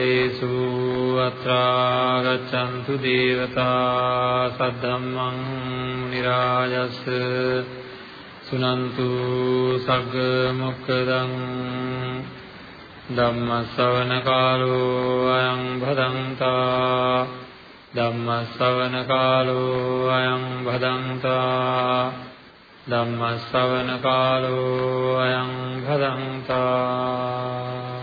කාලේසු අත්‍රාගතන්තු දේවතා සද්ධම්මං නිරායස සුනන්තු සග්ග මොක්කදං ධම්ම ශ්‍රවණ කාලෝ අයං භදංතා ධම්ම ශ්‍රවණ කාලෝ අයං භදංතා ධම්ම ශ්‍රවණ කාලෝ අයං භදංතා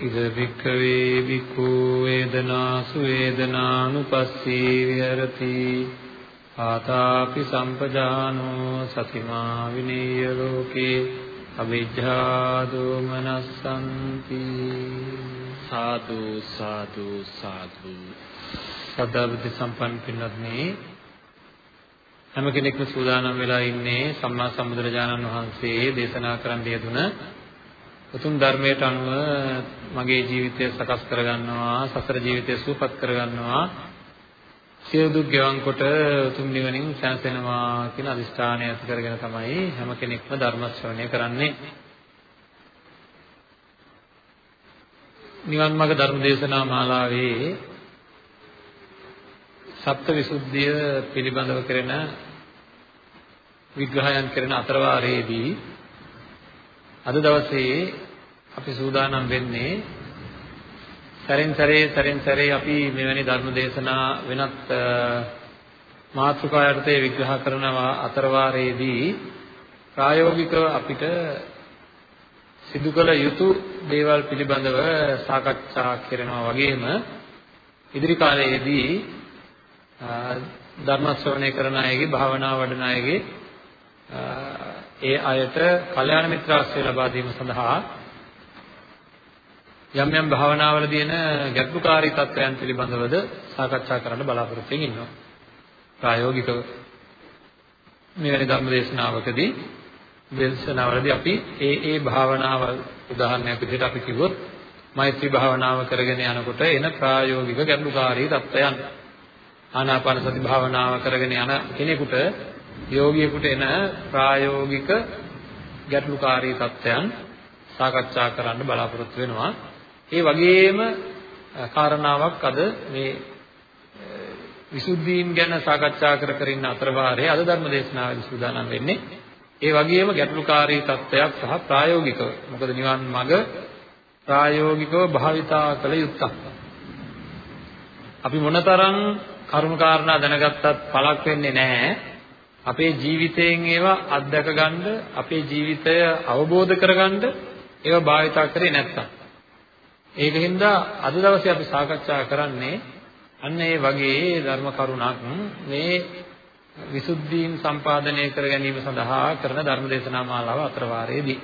ඉද වික්ඛවේ වික්ඛු වේදනාසු වේදනානුපස්සී විහෙරති ආතාපි සම්පජානෝ සතිමා විනීය ලෝකේ අවිජ්ජා දෝමනස්සන්ති සාදු සාදු සාදු. ශ්‍රද්ධා බුද්ධ සම්පන්න පින්වත්නි හැම කෙනෙක්ම සූදානම් වෙලා ඉන්නේ සම්මා සම්බුදුරජාණන් වහන්සේ දේශනා කරන්න යෙදුන උතුම් ධර්මයට අනුව මගේ ජීවිතය සකස් කරගන්නවා සසර ජීවිතය සූපත් කරගන්නවා. සියලු දුක් ගෙවන් කොට උතුම් නිවනින් සැනසෙනවා කියන අදිෂ්ඨානය ඇති කරගෙන තමයි හැම කෙනෙක්ම ධර්ම ශ්‍රවණය කරන්නේ. නිවන් මාර්ග ධර්ම දේශනා මාලාවේ සත්ත්වවිසුද්ධිය පිළිබඳව කරන විග්‍රහයන් කරන අතරවාරයේදී අද දවසේ අපි සූදානම් වෙන්නේ සරින් සරේ සරින් සරේ අපි මෙවැනි ධර්ම දේශනා වෙනත් මාතෘකා යටතේ විග්‍රහ කරන අතරවාරයේදී ප්‍රායෝගිකව අපිට සිදු කළ යුතු දේවල් පිළිබඳව සාකච්ඡා කරනවා වගේම ඉදිරි කාලයේදී ධර්ම ශ්‍රවණය කරන අයගේ භාවනා වඩන අයගේ ඒ අයට කල්යාණ මිත්‍රාශ්‍රය ලබා දීම සඳහා යම් යම් භාවනාවලදී එන ගැටලුකාරී තත්ත්වයන් පිළිබඳවද සාකච්ඡා කරන්න බලාපොරොත්තු වෙමින් ඉන්නවා. ප්‍රායෝගිකව මෙවැනි ධර්ම දේශනාවකදී දේශනාවලදී අපි ඒ ඒ භාවනාවල් උදාහරණයක් විදිහට අපි කිව්වොත් මෛත්‍රී භාවනාව කරගෙන යනකොට එන ප්‍රායෝගික ගැටලුකාරී තත්ත්වයන් ආනාපාන සති භාවනාව කරගෙන යන කෙනෙකුට යෝගියෙකුට එන ප්‍රායෝගික ගැටලුකාරී තත්ත්වයන් සාකච්ඡා කරන්න බලාපොරොත්තු වෙනවා. ඒ වගේම කාරණාවක් අද මේ විසුද්ධීන් ගැන සාකච්ඡා කර කර ඉන්න අතරවාරයේ අද ධර්ම දේශනාවේදී සූදානම් වෙන්නේ ඒ වගේම ගැටලුකාරී තත්ත්වයක් සහ ප්‍රායෝගිකව මොකද නිවන් මඟ ප්‍රායෝගිකව භාවිතා කළ යුත්තක්. අපි මොනතරම් කරුණු කාරණා දැනගත්තත් පළක් වෙන්නේ නැහැ. අපේ ජීවිතයෙන් ඒවා අත්දැක ගන්න, අපේ ජීවිතය අවබෝධ කරගන්න ඒවා භාවිතා කරේ නැත්තම්. ඒකින්ද අද දවසේ අපි සාකච්ඡා කරන්නේ අන්න ඒ වගේ ධර්ම කරුණක් මේ විසුද්ධීන් සම්පාදනය කර ගැනීම සඳහා කරන ධර්ම දේශනා මාලාව අතරවාරයේදී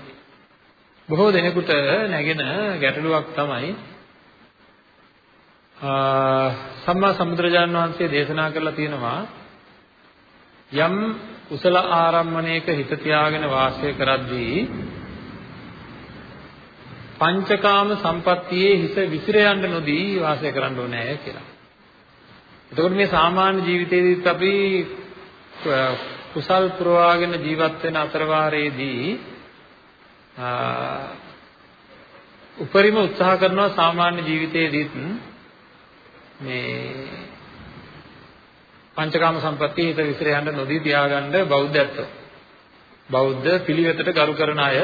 බොහෝ දෙනෙකුට නැගෙන ගැටලුවක් තමයි සම්මා සම්බුදුරජාන් වහන්සේ දේශනා කරලා තියෙනවා යම් කුසල ආරම්මණයක හිත තියාගෙන වාසය කරද්දී පංචකාම සම්පත්තියේ හිත විසිර යන්න නොදී වාසය කරන්න ඕනේ කියලා. එතකොට මේ සාමාන්‍ය ජීවිතේදීත් අපි කුසල් පුරවාගෙන ජීවත් වෙන අතරවාරයේදී උපරිම උත්සාහ කරනවා සාමාන්‍ය ජීවිතයේදීත් මේ පංචකාම සම්පත්තිය හිත විසිර යන්න නොදී තියාගන්න බෞද්ධත්ව. බෞද්ධ පිළිවෙතට ගරු කරන අය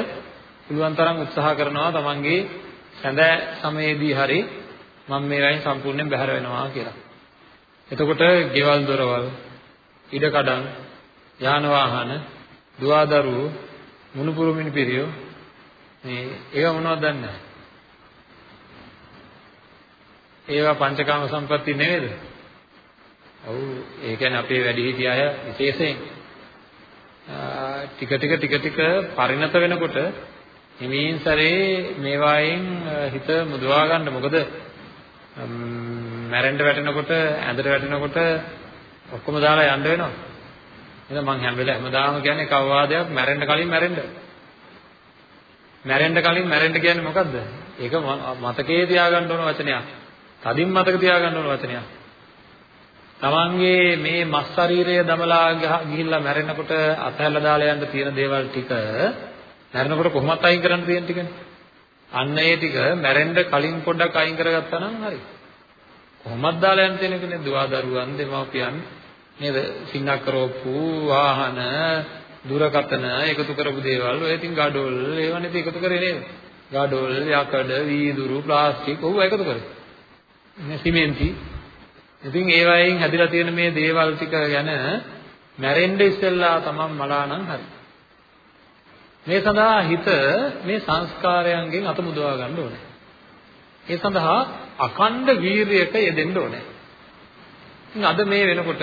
පුළුවන් තරම් උත්සාහ කරනවා තමන්ගේ සැඳෑ සමයේදී හරි මම මේ වයින් සම්පූර්ණයෙන් බැහැර වෙනවා කියලා. එතකොට ගෙවල් දොරවල්, ඉඩකඩම්, යාන වාහන, දුවදරුවෝ, මුණුපුරු මිනිපිරියෝ මේ ඒවා මොනවද දන්නේ නැහැ. ඒවා පංචකාම සම්පatti නෙවෙයිද? ඔව් ඒ කියන්නේ අපේ වැඩිහිටි අය විශේෂයෙන් ටික ටික ටික ටික පරිණත වෙනකොට හිමින් සැරේ මේවායින් හිත මුදවා ගන්න මොකද මැරෙන්න වැටෙනකොට ඇඳට වැටෙනකොට ඔක්කොම දාලා යන්න වෙනවා. එහෙනම් මං හැම වෙලාවෙම හැමදාම කියන්නේ කවවාදයක් මැරෙන්න කලින් මැරෙන්න. මැරෙන්න කලින් මැරෙන්න කියන්නේ මොකද්ද? ඒක මතකයේ තියාගන්න ඕන වචනයක්. තදින් මතක තියාගන්න ඕන වචනයක්. තමන්ගේ මේ මස් ශරීරය දමලා ගිහිල්ලා මැරෙනකොට අතහැරලා දාලා යන්න තියෙන දේවල් ටික මැරෙනකොට කොහොමත් අයින් කරන්න තියෙන ටිකනේ. අන්න ඒ ටික මැරෙන්න කලින් පොඩ්ඩක් අයින් කරගත්තා නම් හරි. කොහොමද දාලා යන්න තියෙන කෙනේ දුවා දරුවන් දෙමව්පියන් නේද? සින්නක්කරෝප්පු වාහන දුරකතන එකතු කරපු දේවල් ඔය ඉතින් ගඩොල් ඒවා නේද එකතු කරේ නේද? ගඩොල් යකඩ වීදුරු ප්ලාස්ටික් ඔව් එකතු කරේ. මේ සිමෙන්ති ඉතින් ඒ වයින් හැදිලා තියෙන මේ දේවල් ටික ගැන මැරෙන්න ඉස්සෙල්ලා තමන් මලා නම් හරි. මේ සඳහා හිත මේ සංස්කාරයන්ගෙන් අත මුදවා ගන්න ඕනේ. ඒ සඳහා අඛණ්ඩ වීරියක යෙදෙන්න ඕනේ. ඉතින් අද මේ වෙනකොට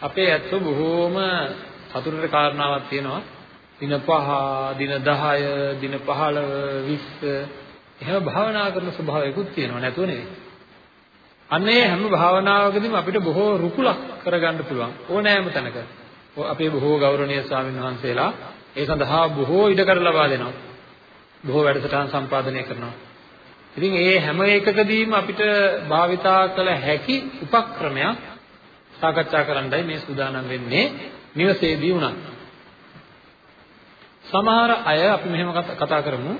අපේ ඇත්තෝ බොහෝම සතුටට කාරණාවක් තියෙනවා. දින 5, දින 10, දින 15, 20 එහෙම භාවනා කරන ස්වභාවයකුත් තියෙනවා නැතුව නෙවෙයි. අන්නේ හැම භාවනාවකදීම අපිට බොහෝ රුකුලක් කරගන්න පුළුවන් ඕනෑම තැනක. අපේ බොහෝ ගෞරවනීය ස්වාමීන් වහන්සේලා ඒ සඳහා බොහෝ ඉඩකඩ ලබා දෙනවා. බොහෝ වැඩසටහන් සම්පාදනය කරනවා. ඉතින් ඒ හැම එකකදීම අපිට භාවිතා කළ හැකි උපක්‍රමයක් සාකච්ඡා කරන්නයි මේ සූදානම් වෙන්නේ නිවසේදී උනත්. සමහර අය අපි මෙහෙම කතා කරමු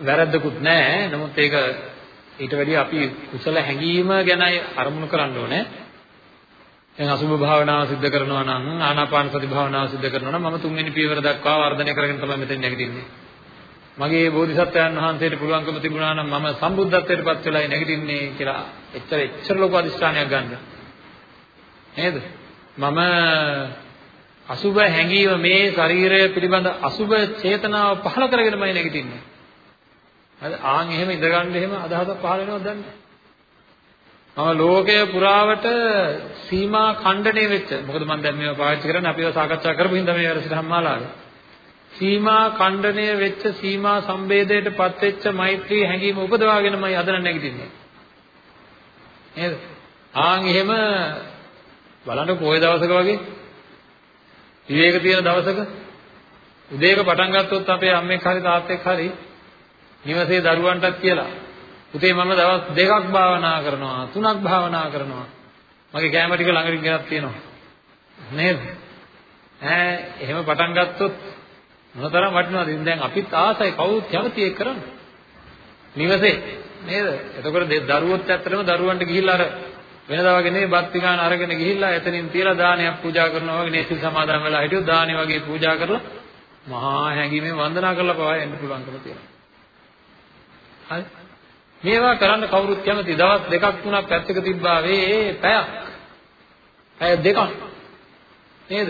වැරද්දකුත් නැහැ. නමුත් ඒක ඊට වැඩිය අපි කුසල හැඟීම ගැනයි අරමුණු කරන්න ඕනේ. දැන් අසුභ භාවනාව සිද්ධ කරනවා නම් ආනාපාන සති භාවනාව සිද්ධ කරනවා නම් මම තුන්වෙනි පියවර දක්වා වර්ධනය කරගෙන තමයි මෙතෙන් නැගිටින්නේ. මගේ බෝධිසත්වයන් වහන්සේට පුළුවන්කම තිබුණා නම් මම සම්බුද්ධත්වයට පත් වෙලායි නැගිටින්නේ කියලා එච්චර එච්චර ලොකු අදිස්ථානයක් ගන්න. නේද? මම අසුභ හැඟීම මේ ශරීරය පිළිබඳ අසුභ චේතනාව පහළ කරගෙනමයි නැගිටින්නේ. හරි ආන් එහෙම ඉඳගන්න එහෙම අදහසක් පහළ වෙනවද දන්නේ මම ලෝකය පුරාවට සීමා ඛණ්ඩණය වෙච්ච මොකද මම දැන් මේවා පාවිච්චි කරන්නේ අපිව සාකච්ඡා කරපු හින්දා මේ වැඩසටහන් මාලාවේ සීමා ඛණ්ඩණය වෙච්ච සීමා සම්බේධයටපත් වෙච්ච මෛත්‍රී හැඟීම උපදවාගෙනමයි අද නැගිටින්නේ. නේද? ආන් එහෙම බලන්න කොයි දවසක වගේ? විවේක තියෙන දවසක? උදේක පටන් ගත්තොත් අපේ අම්මෙක් හරි තාත්තෙක් හරි නිවසේ දරුවන්ටත් කියලා පුතේ මම දවස් දෙකක් භාවනා කරනවා තුනක් භාවනා කරනවා. මගේ කැම ටික ළඟට ගෙනත් තියෙනවා. නේද? ඈ එහෙම පටන් ගත්තොත් මොනතරම් වටිනවද? ඉතින් දැන් අපිත් ආසයි කවුරුත් කැමති ඒක කරන්න. නිවසේ. නේද? එතකොට දරුවොත් ඇත්තටම දරුවන්ට ගිහිල්ලා අර වෙනදා වගේ නෙවෙයි බත් පිඟාන අරගෙන ගිහිල්ලා එතනින් තියලා දානයක් පූජා කරනවා වගේ නේසිල් සමාදන් වෙලා හිටියොත් දානේ වගේ පූජා කරලා මහා හැඟීමෙන් වන්දනා කරලා පවා එන්න පුළුවන්කම තියෙනවා. හරි. මේවා කරන්න කවුරුත් කැමති. දවස් දෙකක් තුනක් පැත්තක තිබ්බා වේ පැයක්. පැය දෙකක්. නේද?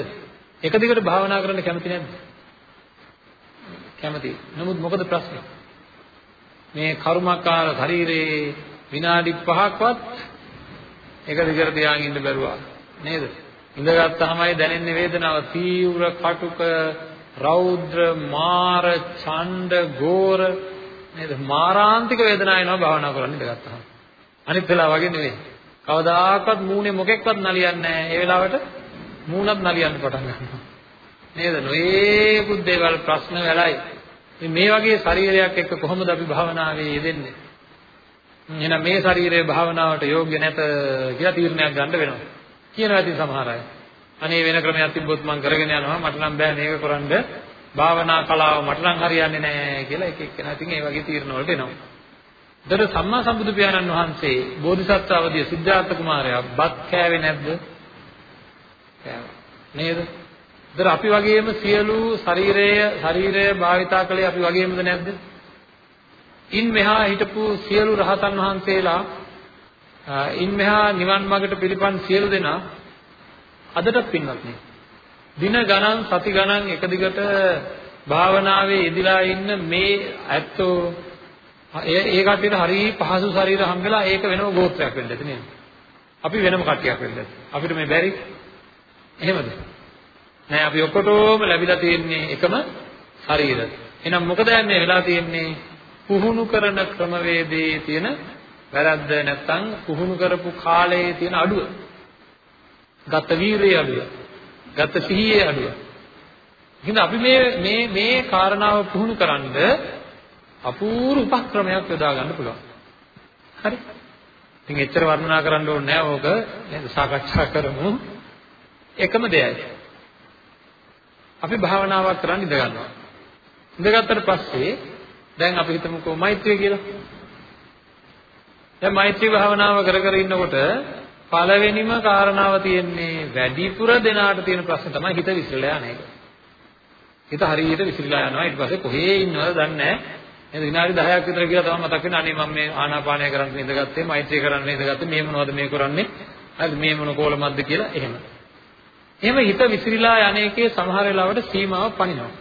එක දිගට භාවනා කරන්න කැමති නැද්ද? කැමති. නමුත් මොකද ප්‍රශ්නේ? මේ කර්මකාර ශරීරේ විනාඩි 5ක්වත් එක දිගට තියාගෙන ඉන්න බැරුවා. නේද? ඉඳගත්තාමයි දැනෙන්නේ වේදනාව. තීව්‍ර කටුක රෞද්‍ර මාර ඡණ්ඩ ගෝර නේද? මාරාන්තික වේදනාව එනවා භාවනා කරන්න ඉඳගත්තාම. අනිත් වෙලාව වගේ නෙවෙයි. කවදාකවත් මූණේ මොකෙක්වත් නලියන්නේ නැහැ. ඒ වෙලාවට මූණත් නලියන්න පටන් ගන්නවා. නේද? නොයේකුත් දේවල් ප්‍රශ්න වෙලයි. මේ වගේ ශරීරයක් එක්ක කොහොමද අපි භාවනාවේ යෙදෙන්නේ? එහෙනම් මේ ශරීරය භාවනාවට යෝග්‍ය නැත කියලා තීරණයක් ගන්න වෙනවා. කියනවා ඉතින් සමහර අය. අනේ වෙන ක්‍රමයක් තිබ්බොත් මම කරගෙන යනවා මට නම් බෑ මේක කරන්න භාවනා කලාව මට නම් හරියන්නේ නැහැ කියලා එක එක්කෙනා ඉතින් ඒ වගේ තීරණ වලට එනවා. ඒතර සම්මා සම්බුදු පියාණන් වහන්සේ බෝධිසත්ව අවදිය සිද්ධාර්ථ කුමාරයා බත් කෑවේ නැද්ද? කෑවා. නේද? ඒතර අපි වගේම සියලු ශරීරය ශරීරය භාවිතා කළේ අපි වගේමද නැද්ද? ඉන් මෙහා හිටපු සියලු රහතන් වහන්සේලා ඉන් මෙහා නිවන් මාර්ගට පිළිපන් සියලු දෙනා අදටත් පින්වත් නේ. දින ගණන් සති ගණන් එක දිගට භාවනාවේ යෙදලා ඉන්න මේ ඇත්තෝ ඒ ඒ කට්ටියට හරි පහසු ශරීර හම්බෙලා ඒක වෙනම ගෝත්‍රයක් වෙන්න ඇති නේද? අපි වෙනම කට්ටියක් වෙන්න ඇති. අපිට මේ බැරි එහෙමද? නෑ අපි ඔක්කොටම ලැබිලා තියෙන්නේ එකම ශරීර. එහෙනම් මොකද මේ වෙලා තියෙන්නේ? පුහුණු කරන ක්‍රමවේදයේ තියෙන වැරද්ද නැත්තම් පුහුණු කරපු කාලයේ තියෙන අඩුව. ගත වීරිය අඩුව. ගත සිහියේ අඩුව. ඉතින් අපි මේ මේ මේ කාරණාව පුහුණු කරන්ද අපූර්ව උපක්‍රමයක් යොදා ගන්න පුළුවන්. හරි? ඉතින් එච්චර වර්ණනා කරන්න ඕනේ නැහැ ඕක නේද සාකච්ඡා කරමු. එකම දෙයයි. අපි භාවනාවක් කරන් ඉඳ ගන්නවා. ඉඳගත්තට පස්සේ දැන් අපි හිතමුකෝ මෛත්‍රිය කියලා. දැන් මෛත්‍රී භාවනාව කර කර ඉන්නකොට පළවෙනිම කාරණාව තියෙන්නේ වැඩිපුර දෙනාට තියෙන ප්‍රශ්න තමයි හිත විසිරලා යන එක. හිත හරියට විසිරලා යනවා ඊට පස්සේ කොහේ ඉන්නවද දන්නේ නැහැ. නේද විනාඩි 10ක් විතර කියලා තමයි මතක් වෙන්නේ අනේ මම මේ ආනාපානය කරන්න ඉඳගත්තේ මෛත්‍රී කරන්න ඉඳගත්තේ මේ මොනවද මේ කරන්නේ හරිද මේ මොන කෝලමක්ද කියලා එහෙම. එහෙම හිත විසිරීලා යන්නේකේ සමහර වෙලාවට සීමාව පනිනවා.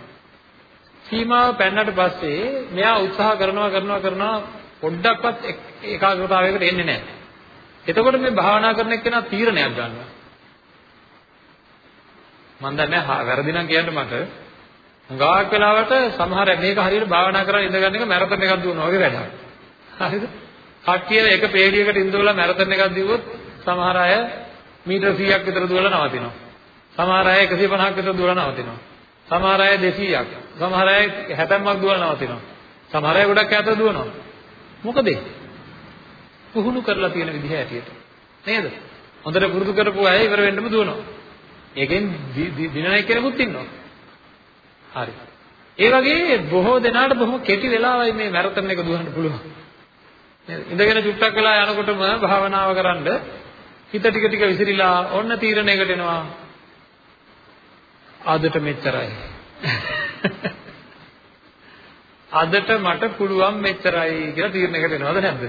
සීමාව පැන්නට පස්සේ මෙයා උත්සාහ කරනවා කරනවා කරනවා පොඩ්ඩක්වත් ඒකාග්‍රතාවයකට එන්නේ නැහැ. එතකොට මේ භාවනා කරන එක්කෙනා තීරණයක් ගන්නවා. මම දන්නේ වැරදි නම් කියන්න මට හුඟක් වෙලාවට සමහර මේක හරියට භාවනා කරලා ඉඳගන්න එක මැරතන් එකක් දුවනවා වගේ වැඩක්. හරිද? කට්ටිය එක පේළියකට ඉඳලා මැරතන් එකක් දිව්වොත් සමහර අය මීටර 100ක් විතර දුවලා නවතිනවා. සමහර අය 150ක් විතර දුවලා නවතිනවා. සමහර අය 200ක්. සමහර අය 60ක් දුවලා නවතිනවා. සමහර අය ගොඩක් ඈත දුවනවා. මොකද පුහුණු කරලා තියෙන විදිහ ඇටියට. නේද? හොඳට පුරුදු කරපු අය ඉවර වෙන්නම දුවනවා. ඒකෙන් දිනන එක්කෙනෙකුත් ඉන්නවා. හරි. ඒ වගේ බොහෝ දෙනාට බොහොම කෙටි වෙලාවයි මේ මැරතන් එක දුවන්න පුළුවන්. නේද? ඉඳගෙන චුට්ටක් වෙලා යනකොටම භාවනාව කරන්ඩ හිත ටික ටික විසිරීලා ඔන්න තීරණයකට එනවා. අදට මෙච්චරයි. අදට මට පුළුවන් මෙච්චරයි කියලා තීරණයකට එනවද නැද්ද?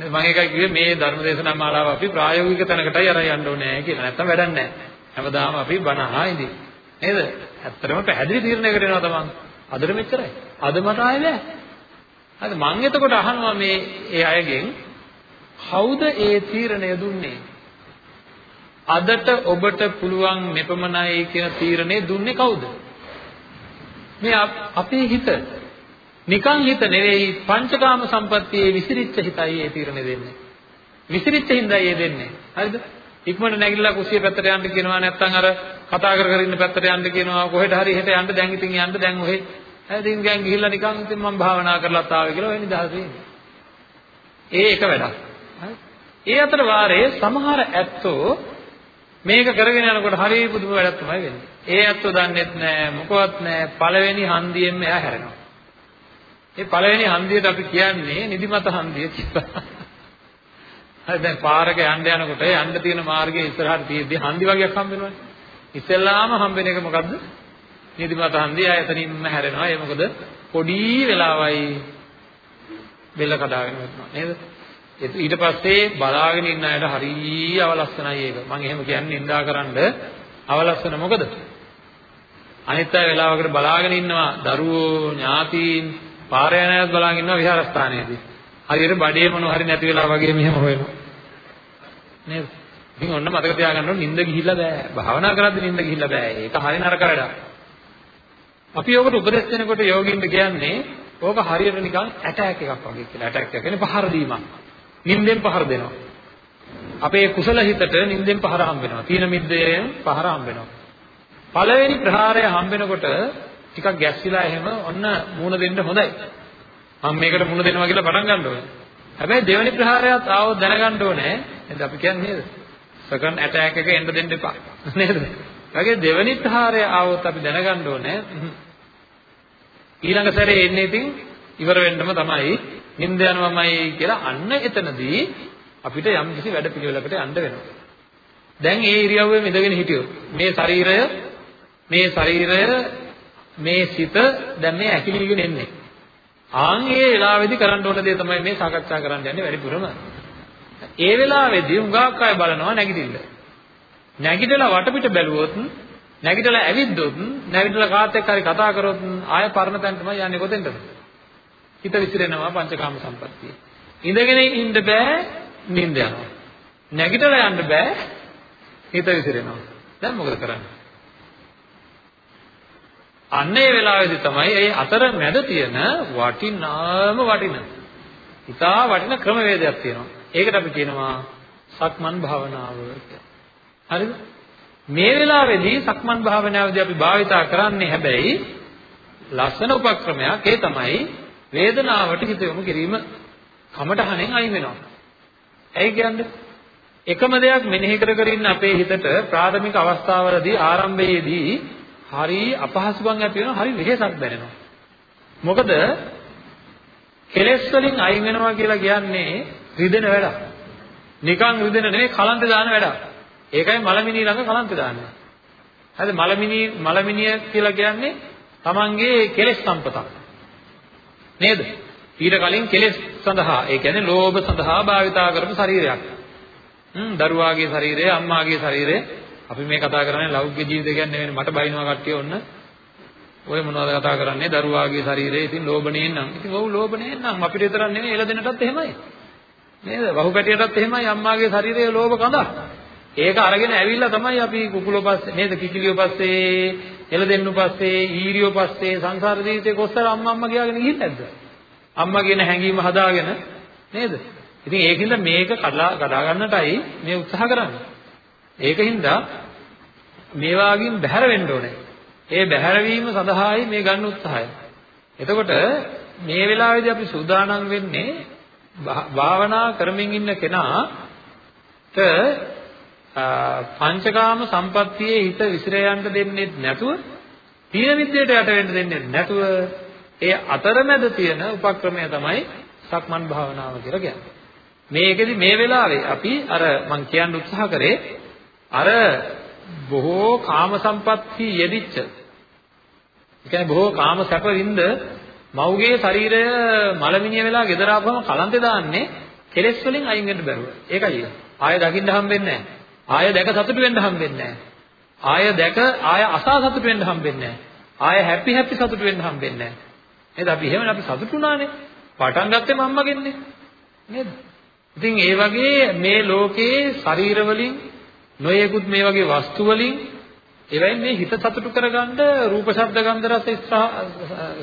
මම ඒකයි කිව්වේ මේ ධර්ම දේශනා මාලාව අපි ප්‍රායෝගික තැනකටයි අරන් යන්න ඕනේ කියලා. නැත්තම් වැඩක් නැහැ. හැමදාම අපි බණ අහා ඉඳී. නේද? ඇත්තටම පැහැදිලි තීරණයකට එනවා තමන්. අදට මෙච්චරයි. අද මට ආයෙ බෑ. හරි මම එතකොට අහනවා මේ ඒ අයගෙන් කවුද ඒ තීරණය දුන්නේ? අදට ඔබට පුළුවන් මෙපමණයි කියන තීරණය දුන්නේ කවුද? මේ අපේ හිත නිකන් හිත නෙවෙයි පංචකාම සම්පත්තියේ විසිරිච්ච හිතයි ඒ තීරණය දෙන්නේ. විසිරිච්ච හිඳයි ඒ දෙන්නේ. හරිද? ඉක්මනට නැගිටලා කුස්සිය පැත්තට යන්න කියනවා නැත්නම් අර කතා කර කර ඉන්න පැත්තට යන්න කියනවා කොහෙට හරි හෙට යන්න දැන් ඉතින් යන්න දැන් ඔහෙ ඉතින් දැන් ගිහිල්ලා නිකන් ඉතින් මම භාවනා කරලාත් ආවේ කියලා ඔය නිදහස ඒ එක වැඩක් ඒ අතර වාරයේ සමහර ඇත්තෝ මේක කරගෙන යනකොට හරි පුදුම වැඩක් තමයි වෙන්නේ ඒ ඇත්තෝ දන්නෙත් නෑ මොකවත් නෑ පළවෙනි හන්දියෙම එයා හැරෙනවා ඒ පළවෙනි හන්දියට අපි කියන්නේ නිදිමත හන්දිය කියලා හරි දැන් පාරක යන්න යනකොට යන්න තියෙන මාර්ගයේ ඉස්සරහට තියෙද්දි හන්දි වගේක් හම්බ වෙනවනේ. ඉස්සෙල්ලාම හම්බ වෙන එක මොකද්ද? නිදිමත හන්දි ආයතනින්ම හැරෙනවා. ඒ මොකද පොඩි වෙලාවයි බෙල්ල කඩාගෙන යනවා නේද? ඊට පස්සේ බලාගෙන ඉන්න අයට හරිය අවලස්සනයි ඒක. මම එහෙම කියන්නේ නින්දාකරනද අවලස්සන මොකද? අනිත් අය වෙලාවකට බලාගෙන ඉන්නවා දරුවෝ ඥාතීන් පාරේ යන අයත් බලාගෙන ඉන්නවා විහාරස්ථානයේදී. හරියට බඩේ මොනවා හරි නැති වෙලා වගේ මෙහෙම හොයනවා. නේද? ඉතින් ඔන්න මතක තියාගන්න ඕනේ නිින්ද ගිහිල්ලා බෑ. භාවනා කරද්දී නිින්ද ගිහිල්ලා බෑ. ඒක හරි නරක වැඩක්. අපි යෝගට උපදෙස් දෙනකොට යෝගින්ද කියන්නේ ඕක හරියට නිකන් ඇටැක් එකක් වගේ කියලා. ඇටැක් එක කියන්නේ පහර දීමක්. නිින්දෙන් පහර දෙනවා. අපේ කුසල හිතට නිින්දෙන් පහර හම්බ වෙනවා. තීන මිද්දයෙන් පහර හම්බ වෙනවා. පළවෙනි ප්‍රහාරය හම්බ වෙනකොට ටිකක් ගැස්සිලා එහෙම ඔන්න මූණ දෙන්න හොඳයි. මම මේකට මුණ දෙනවා කියලා පටන් ගන්න ඕනේ. හැබැයි දෙවෙනි ප්‍රහාරයත් ආවොත් දැනගන්න ඕනේ. නේද අපි කියන්නේ නේද? සෙකන්ඩ් ඇටැක් එක එන්න දෙන්න එපා. නේද? වගේ දෙවෙනි ප්‍රහාරය ආවොත් අපි දැනගන්න ඕනේ. ඊළඟ සැරේ එන්නේ ඉතින් ඉවර වෙන්නම තමයි නිින්ද යනවමයි කියලා අන්න එතනදී අපිට යම් කිසි වැඩ පිළිවෙලකට යන්න වෙනවා. දැන් ඒ ඉරියව්වේ ඉඳගෙන හිටියොත් මේ ශරීරය මේ ශරීරය මේ සිත දැන් මේ ඇකිලිගෙන එන්නේ. ආන් ඒ වෙලාවේදී කරන්න ඕන දේ තමයි මේ සාකච්ඡා කරන්න යන්නේ වැඩිපුරම. ඒ වෙලාවේදී හුඟක් අය බලනවා නැගිටින්න. නැගිටලා වටපිට බැලුවොත් නැගිටලා ඇවිද්දොත් නැගිටලා කාත් එක්ක හරි කතා කරොත් ආය පරණ තැන තමයි යන්නේ කොතෙන්ද? හිත විසිරෙනවා පංචකාම සම්පත්තිය. ඉඳගෙන ඉන්න බෑ නිින්ද යනවා. නැගිටලා යන්න බෑ හිත විසිරෙනවා. දැන් මොකද කරන්නේ? අන්න ඒ වෙලාවේදී තමයි ඒ අතර මැද තියෙන වටිනාම වටින ඉතා වටින ක්‍රමවේදයක් තියෙනවා. ඒකට අපි කියනවා සක්මන් භාවනාව කියලා. හරිද? මේ වෙලාවේදී සක්මන් භාවනාවේදී අපි භාවිතා කරන්නේ හැබැයි ලස්සන උපක්‍රමයක් ඒ තමයි වේදනාවට හිත යොමු කිරීම කමටහනෙන් අයින් වෙනවා. ඇයි කියන්නේ? එකම දෙයක් මෙනෙහි කර කර ඉන්න අපේ හිතට ප්‍රාථමික අවස්ථාවවලදී ආරම්භයේදී හරි අපහසුකම් ඇති වෙනවා හරි වෙහෙසක් දැනෙනවා. මොකද කෙලෙස් වලින් අයින් වෙනවා කියලා කියන්නේ රිදෙන වැඩක්. නිකන් රිදෙන නෙවෙයි කලන්ත දාන වැඩක්. ඒකයි මලමිනී ළඟ කලන්ත දාන්නේ. හරිද? මලමිනී මලමිනිය කියලා කියන්නේ තමන්ගේ කෙලෙස් සම්පතක්. නේද? ඊට කලින් කෙලෙස් සඳහා ඒ කියන්නේ ලෝභ සඳහා භාවිතා කරපු ශරීරයක්. හ්ම් දරුවාගේ ශරීරය අම්මාගේ ශරීරය අපි මේ කතා කරන්නේ ලෞකික ජීවිතය ගැන නෙවෙයි මට බයිනවා කට්ටිය ඔන්න. ඔය මොනවද කතා කරන්නේ? දරුවාගේ ශරීරය. ඉතින් ලෝභණයෙන් නම්. ඉතින් ඔව් ලෝභණයෙන් නම්. අපිට විතරක් නෙවෙයි එළදෙනටත් එහෙමයි. නේද? වහු පැටියටත් එහෙමයි. අම්මාගේ ශරීරය ලෝභ කඳක්. ඒක අරගෙන ඇවිල්ලා තමයි අපි කුකුලෝ පස්සේ නේද? කිකිලියෝ පස්සේ එළදෙන්නු පස්සේ ඊරියෝ පස්සේ සංසාර ජීවිතේ කොස්සර අම්මා අම්මා කියාගෙන ගිහින් නැද්ද? අම්මා කියන හැඟීම හදාගෙන නේද? ඉතින් ඒකින්ද මේක කඩලා කඩා ගන්නටයි මේ උත්සාහ කරන්නේ. ඒකින්ද මේ වාගින් බැහැර වෙන්න ඕනේ ඒ බැහැරවීම සඳහායි මේ ගන්න උත්සාහය. එතකොට මේ වෙලාවේදී අපි සූදානම් වෙන්නේ භාවනා කරමින් ඉන්න කෙනාට පංචකාම සම්පත්තියේ හිත විසිර යන්න දෙන්නේ නැතුව තීන විද්‍යට යට වෙන්න දෙන්නේ නැතුව ඒ අතරමැද තියෙන උපක්‍රමය තමයි සක්මන් භාවනාව කියලා කියන්නේ. මේකෙදි මේ වෙලාවේ අපි අර මම කියන්න උත්සාහ කරේ අර බොහෝ කාම සම්පatti යෙදිච්ච ඒ කියන්නේ බොහෝ කාම සැප වින්ද මව්ගේ ශරීරය මලමිනිය වෙලා ගෙදර ආපුවම කලන්තේ දාන්නේ කෙලෙස් වලින් අයින් වෙන්න බැරුව. ඒකයි. ආය දකින්න හම්බෙන්නේ නැහැ. ආය දැක සතුටු වෙන්න හම්බෙන්නේ නැහැ. ආය දැක ආය අසා සතුටු වෙන්න හම්බෙන්නේ නැහැ. ආය හැපි හැපි සතුටු වෙන්න හම්බෙන්නේ නැහැ. නේද? අපි එහෙමනේ අපි සතුටු වුණානේ. පටන් ගත්තේ මම්මගෙන්නේ. නේද? ඉතින් ඒ වගේ මේ ලෝකේ ශරීර වලින් නොයෙකුත් මේ වගේ වස්තු වලින් එවැයින් මේ හිත සතුටු කරගන්න රූප ශබ්ද ගන්ධ රස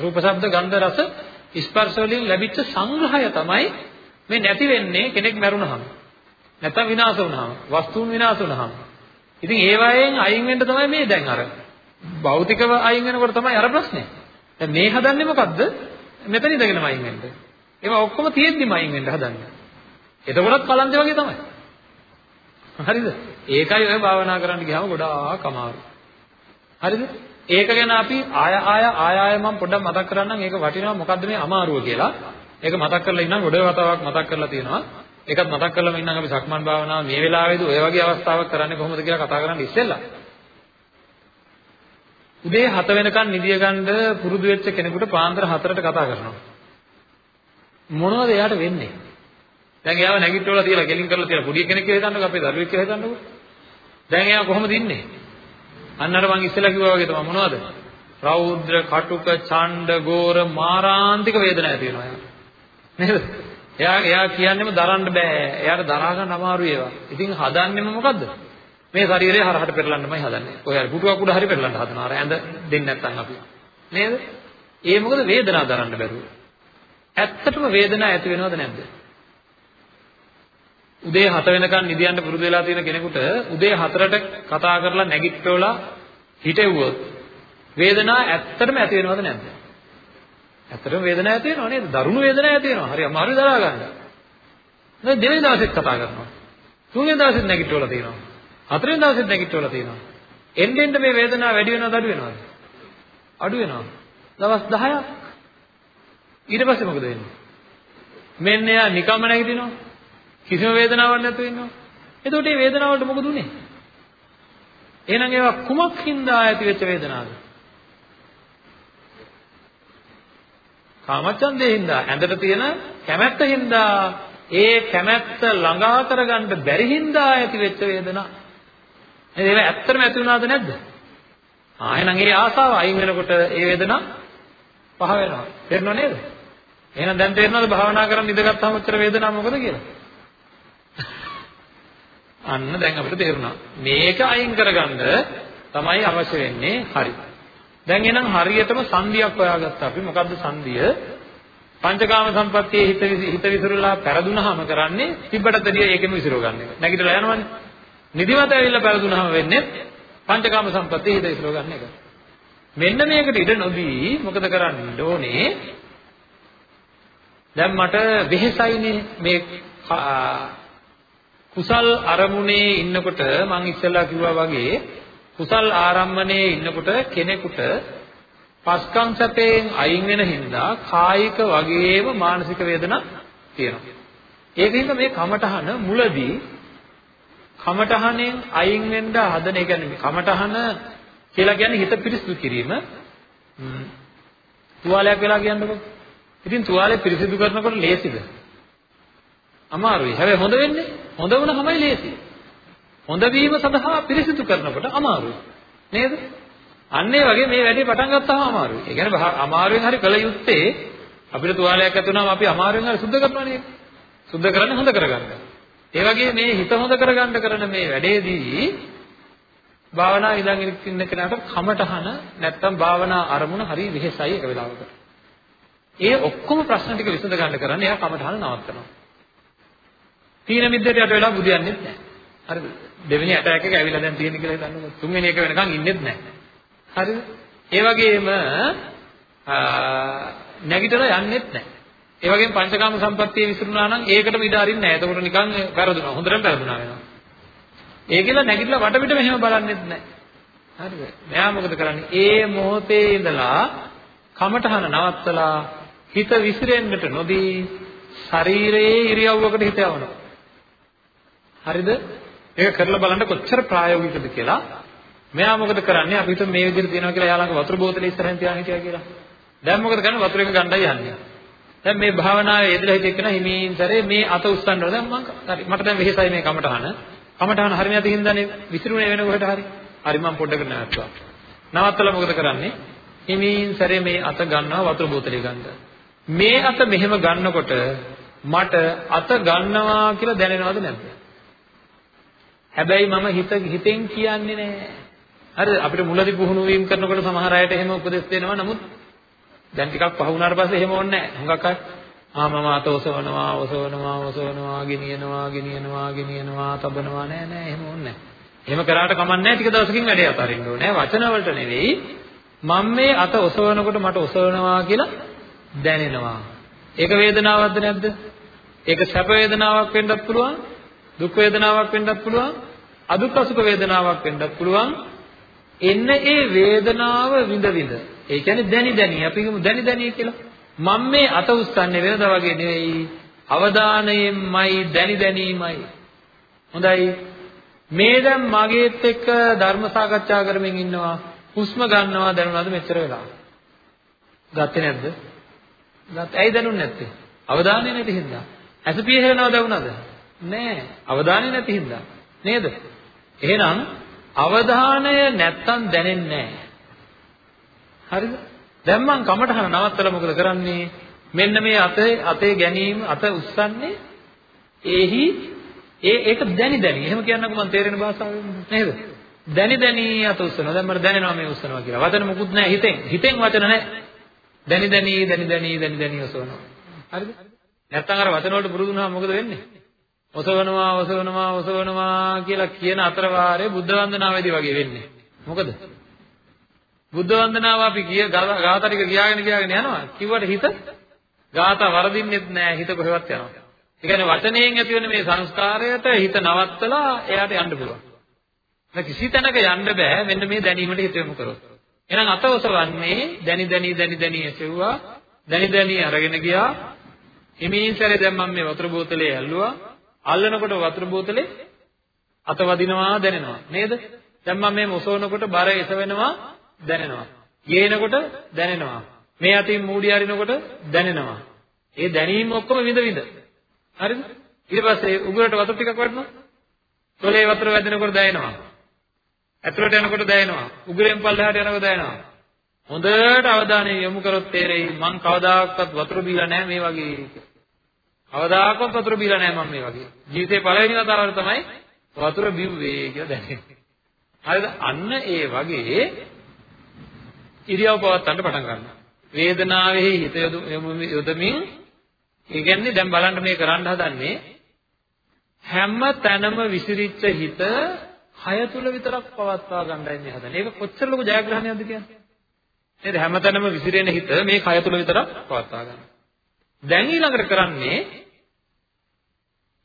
රූප ශබ්ද ගන්ධ රස ස්පර්ශ වලින් ලැබිච්ච සංග්‍රහය තමයි මේ නැති වෙන්නේ කෙනෙක් මැරුණාම. නැත්නම් විනාශ වුණාම වස්තුන් විනාශ වුණාම. ඉතින් ඒ වයින් අයින් වෙන්න තමයි මේ දැන් අර භෞතිකව අයින් වෙනකොට තමයි අර ප්‍රශ්නේ. දැන් මේ හදන්නේ මොකද්ද? මෙතන ඉඳගෙනම අයින් වෙන්න. ඒවා ඔක්කොම තියෙද්දිම අයින් වෙන්න හදන්නේ. එතකොටත් කලන්තේ වගේ තමයි. හරිද? ඒකයි ඔය භාවනා කරන්න ගියාම ගොඩාක් අමාරු හරිද? ඒක ගැන අපි ආය ආය ආය ආය මම පොඩ්ඩක් මතක් කරන්නම් ඒක වටිනවා මොකද්ද මේ අමාරුව කියලා. ඒක මතක් කරලා ඉන්නම් ගොඩ වතාවක් මතක් කරලා තියෙනවා. ඒකත් මතක් කරලාම ඉන්නම් අපි සක්මන් භාවනාව මේ වෙලාවේදී ඔය වගේ අවස්ථාවක් කරන්නේ කොහොමද කියලා කතා කරන්න ඉස්සෙල්ලා. උදේ 7 වෙනකන් නිදිය ගන්න පුරුදු වෙච්ච කෙනෙකුට පාන්දර 4ට කතා කරනවා. මොනවද එයාට වෙන්නේ? දැන් එයාව නැගිටවලා තියලා ගෙලින් කරලා තියලා පොඩි කෙනෙක් කියලා හිතන්නකෝ අපේ දරුවෙක් කියලා හිතන්නකෝ. දැන් එයා කොහොමද ඉන්නේ? අන්න අර මං ඉස්සෙල්ලා කිව්වා වගේ තමයි මොනවද? රෞද්‍ර, කටුක, ඡණ්ඩ, ගෝර, මාරාන්තික වේදනා ඇති වෙනවා එයාට. නේද? එයා එයා කියන්නේම දරන්න බෑ. එයාට දරා ගන්න අමාරුයි ඒවා. ඉතින් හදන්නෙම මොකද්ද? මේ ශරීරය හරහට පෙරලන්නමයි හදන්නේ. ඔය හරි පුටුවක් උඩ හරි පෙරලන්න හදනවා. අර ඇඳ දෙන්නේ නැත්නම් අපි. නේද? ඒ මොකද වේදනාව දරන්න බැරුව. ඇත්තටම වේදනාව ඇති වෙනවද නැද්ද? උදේ 7 වෙනකන් නිදියන්න පුරුදු වෙලා තියෙන කෙනෙකුට උදේ 4ට කතා කරලා නැගිට්ටෝලා හිටෙව්වොත් වේදනාව ඇත්තටම ඇති වෙනවද නැද්ද? ඇත්තටම වේදනාව ඇති වෙනව නේද? දරුණු වේදනාවක් ඇති වෙනවා. හරි අමාරුයි දරා ගන්න. දැන් දෙවෙනි දවසෙත් කතා කරනවා. තුන්වෙනි දවසෙත් නැගිට්ටෝලා තියෙනවා. හතරවෙනි දවසෙත් නැගිට්ටෝලා තියෙනවා. එන්න එන්න මේ වේදනාව වැඩි වෙනවද අඩු වෙනවද? අඩු වෙනවා. දවස් 10ක්. ඊට පස්සේ මොකද වෙන්නේ? මෙන්න එයා නිකම්ම නැගිටිනවා. කිසිම වේදනාවක් නැතුව ඉන්නවා. එතකොට මේ වේදනාව වලට මොකද උනේ? එහෙනම් ඒවා කුමක් හින්දා ඇති වෙච්ච වේදනාවද? කාමච්ඡන්දේ හින්දා ඇඳට තියෙන කැමැත්ත හින්දා ඒ කැමැත්ත ළඟා කරගන්න බැරි හින්දා ඇති වෙච්ච වේදනාව. ඒක ඇත්තටම ඇති වුණාද නැද්ද? ආ එහෙනම් ඒ ආසාව අයින් වෙනකොට ඒ වේදනාව පහ වෙනවා. තේරෙනව නේද? එහෙනම් දැන් තේරෙනවද භාවනා කරන් ඉඳගත්තාම උත්තර වේදනාව මොකද කියලා? අන්න දැන් අපිට තේරුණා. මේක අයින් කරගන්න තමයි අවශ්‍ය වෙන්නේ. හරි. දැන් එහෙනම් හරියටම සංදියක් හොයාගත්තා අපි. මොකද්ද සංදිය? පංචකාම සම්පත්තියේ හිත හිත විසිරලා පෙරදුනහම කරන්නේ තිබ්බටතරිය ඒකෙම විසිරව ගන්න එක. නැගිටලා යනවනේ. නිදිමත ඇවිල්ලා පෙරදුනහම වෙන්නේ පංචකාම සම්පත්තියේ හිත විසිරව ගන්න එක. මෙන්න මේකට ඉඩ නොදී මොකද කරන්න ඕනේ? දැන් මට වෙහෙසයිනේ මේ කුසල් අරමුණේ ඉන්නකොට මම ඉස්සෙල්ලා කිව්වා වගේ කුසල් ආරම්මණයේ ඉන්නකොට කෙනෙකුට පස්කම් සැපයෙන් අයින් වෙන හින්දා කායික වගේම මානසික වේදනා තියෙනවා. ඒකින්ද මේ කමඨහන මුලදී කමඨහනෙන් අයින් වෙන්න හදන ඒ කියන්නේ කමඨහන කියලා කියන්නේ හිත පිරිසිදු කිරීම. තුවාලයක් වෙලා කියන්නකො. ඉතින් තුවාලය පිරිසිදු කරනකොට ලේසිද? අමාරුයි. හැබැයි හොඳ වෙන්නේ හොඳ වුණාමයි ලේසි. හොඳ වීම සඳහා පිරිසිදු කරනකොට අමාරුයි. නේද? අන්න ඒ වගේ මේ වැඩේ පටන් ගත්තාම අමාරුයි. ඒ කියන්නේ අමාරුවෙන් හරි කළ යුත්තේ අපිට තුවාලයක් ඇති වුණාම අපි අමාරුවෙන් හරි සුද්ධ කරනවා නේද? සුද්ධ කරන්නේ හොඳ කරගන්න. ඒ වගේ මේ හිත හොඳ කරගන්න කරන මේ වැඩේදී භාවනා ඉඳන් ඉන්න කෙනාට කමටහන නැත්තම් භාවනා අරමුණ හරි වෙහෙසයි එක වෙලාවකට. ඒ ඔක්කොම ප්‍රශ්න ටික විසඳ ගන්න කරන්නේ එයා කමටහන නවත්තනවා. තීන මිද්දට යට වෙලා බුදියන්නේ නැහැ. හරිද? දෙවෙනි ඇටැක් එක ඇවිල්ලා දැන් තියෙන කියලා හිතන්නකො. තුන්වෙනි එක වෙනකන් ඉන්නෙත් නැහැ. හරිද? ඒ වගේම නැගිටලා යන්නෙත් නැහැ. ඒ වගේම පංචකාම සම්පත්තිය විසිරුණා නම් ඒකටම ඉඩ අරින්නේ නැහැ. එතකොට නිකන් වැරදුනා. හොඳටම වැරදුනා වෙනවා. ඒකෙල නැගිටලා වටපිට මෙහෙම බලන්නෙත් නැහැ. හරිද? මෙයා මොකද කරන්නේ? ඒ මොහොතේ ඉඳලා කමටහන නවත්තලා හිත විසිරෙන්නට නොදී ශරීරයේ ඉරියව්වකට හිත යවනවා. හරිද? ඒක කරලා බලන්න කොච්චර ප්‍රායෝගිකද කියලා. මෙයා මොකද කරන්නේ? අපි හිතමු මේ විදිහට තියනවා කියලා එයාලඟ වතුර බෝතලේ ඉස්සරහින් තියාගෙන හිටියා කියලා. දැන් මොකද කරන්නේ? වතුර එක ගන්නයි යන්නේ. දැන් මේ භාවනාවේ යෙදලා හිටිය කෙනා හිමින් සැරේ මේ අත උස්සනවා. දැන් මම හරි මට දැන් වෙහෙසයි මේ කමටහන. කමටහන හරිය නැති හින්දානේ විසිරුනේ වෙන කොහෙට හරි. හරි මම පොඩ්ඩකට නවත්තුවා. නවත්තලා මොකද කරන්නේ? හිමින් සැරේ මේ අත ගන්නවා වතුර බෝතලේ ගන්න. මේ අත මෙහෙම ගන්නකොට මට අත ගන්නවා කියලා දැනෙනවද නැද්ද? හැබැයි මම හිත හිතෙන් කියන්නේ නෑ. හරිද? අපිට මුලදී පුහුණු වීම කරනකොට සමහර අයට එහෙම උපදෙස් දෙනවා. නමුත් දැන් ටිකක් පහ වුණාට පස්සේ එහෙම ඕනේ නැහැ. හුඟක් අය ආ මම අත ඔසවනවා, ඔසවනවා, ඔසවනවා, ගෙනියනවා, ගෙනියනවා, ගෙනියනවා, තබනවා නෑ නෑ එහෙම ඕනේ නැහැ. එහෙම කරාට කමන්නේ නැහැ. ටික දවසකින් වැඩේ අතාරින්න ඕනේ. වචන වලට නෙවෙයි මම මේ අත ඔසවනකොට මට ඔසවනවා කියලා දැනෙනවා. ඒක වේදනාවක්ද නැද්ද? ඒක සැප වේදනාවක් වෙන්නත් පුළුවන්, දුක් වේදනාවක් වෙන්නත් පුළුවන්, අදුක් අසුක වේදනාවක් වෙන්නත් පුළුවන්. එන්න ඒ වේදනාව විඳ විඳ. ඒ කියන්නේ දැනි දැනි අපි කියමු දැනි දැනි කියලා. මම මේ අත උස්සන්නේ වෙනදා වගේ නෙවෙයි. අවධානයෙන්මයි දැනි දැනීමයි. හොඳයි. මේ දැන් මගේත් එක්ක ධර්ම සාකච්ඡා කරමින් ඉන්නවා. හුස්ම ගන්නවා දැනුණාද මෙච්චර වෙලා? ගත්තේ නැද්ද? ගත්ත. ඇයි දැනුන්නේ නැත්තේ? අවධානය නැති හින්දා. ඇස පිය හෙලනවා දැනුණාද? නෑ. අවධානය නැති හින්දා. නේද? එහෙනම් අවධානය නැත්තම් දැනෙන්නේ නැහැ. හරිද? දැන් මං කමටහන නවත්තලා මොකද කරන්නේ? මෙන්න මේ අතේ අතේ ගැනීම අත උස්සන්නේ ඒහි ඒ ඒක දැනි දැනි. එහෙම කියන්නකෝ මං තේරෙන භාෂාවෙන් නේද? දැනි දැනි අත උස්සනවා. දැන් මට දැනෙනවා මේ උස්සනවා කියලා. වචන මුකුත් නැහැ හිතෙන්. හිතෙන් වචන නැහැ. දැනි දැනි දැනි දැනි දැනි දැනි උස්සනවා. හරිද? නැත්තම් අර වචන වලට පුරුදු වුණාම මොකද වෙන්නේ? ඔසවනවා ඔසවනවා ඔසවනවා කියලා කියන අතර වාරේ බුද්ධ වන්දනාවේදී වගේ වෙන්නේ. මොකද? බුද්ධ වන්දනාව අපි කිය ගාථා ටික කියාගෙන කියාගෙන යනවා. කිව්වට හිත ගාථා වරදින්නෙත් නෑ හිත කොහෙවත් යනවා. ඒ කියන්නේ වචනයෙන් ඇතිවෙන මේ සංස්කාරයට හිත නවත්තලා එයාට යන්න පුළුවන්. දැන් කිසි තැනක යන්න බෑ මෙන්න මේ දැනීමට හිත යොමු කරොත්. එහෙනම් අත ඔසවන්නේ දැනි දැනි දැනි දැනි ඇසෙව්වා. දැනි දැනි අරගෙන ගියා. හිමින් සැරේ දැන් මම මේ වතුර බෝතලේ ඇල්ලුවා. අල්ලනකොට වතුර බෝතලේ අත වදිනවා දැනෙනවා නේද? දැන් මම මේ මොසවනකොට බර එසවෙනවා දැනෙනවා. ගේනකොට දැනෙනවා. මේ අතින් මූඩි අරිනකොට දැනෙනවා. ඒ දැනීම ඔක්කොම විඳ විඳ. හරිද? ඊට පස්සේ උගුරට වතුර ටිකක් වටනවා. තොලේ වතුර වැදෙනකොට දැනෙනවා. ඇතුළට යනකොට දැනෙනවා. උගුරෙන් පල්ලෙහාට යනකොට දැනෙනවා. හොඳට අවධානය යොමු කරොත් තේරෙයි මං කවදාකවත් වතුර බීලා නැහැ මේ වගේ. කවදාකවත් වතුර බීලා නැහැ මම මේ වගේ. ජීවිතේ පළවෙනි වතාවට තමයි වතුර බිව්වේ කියලා දැනෙන්නේ. හරිද? අන්න ඒ වගේ ඉරියව් පවත්වන්න පටන් ගන්නවා. වේදනාවෙහි හිත යොදමින් ඒ කියන්නේ දැන් බලන්න මේ කරන්න හදන්නේ හැම තැනම විසිරිච්ච හිත හය තුල විතරක් පවත්වා ගන්නයි මේ හදන්නේ. ඒක කොච්චර ලොකු ජයග්‍රහණයක්ද කියන්නේ. නේද? හැම තැනම විසිරෙන හිත මේ කය තුල විතරක් පවත්වා ගන්න. දැන් ඊළඟට කරන්නේ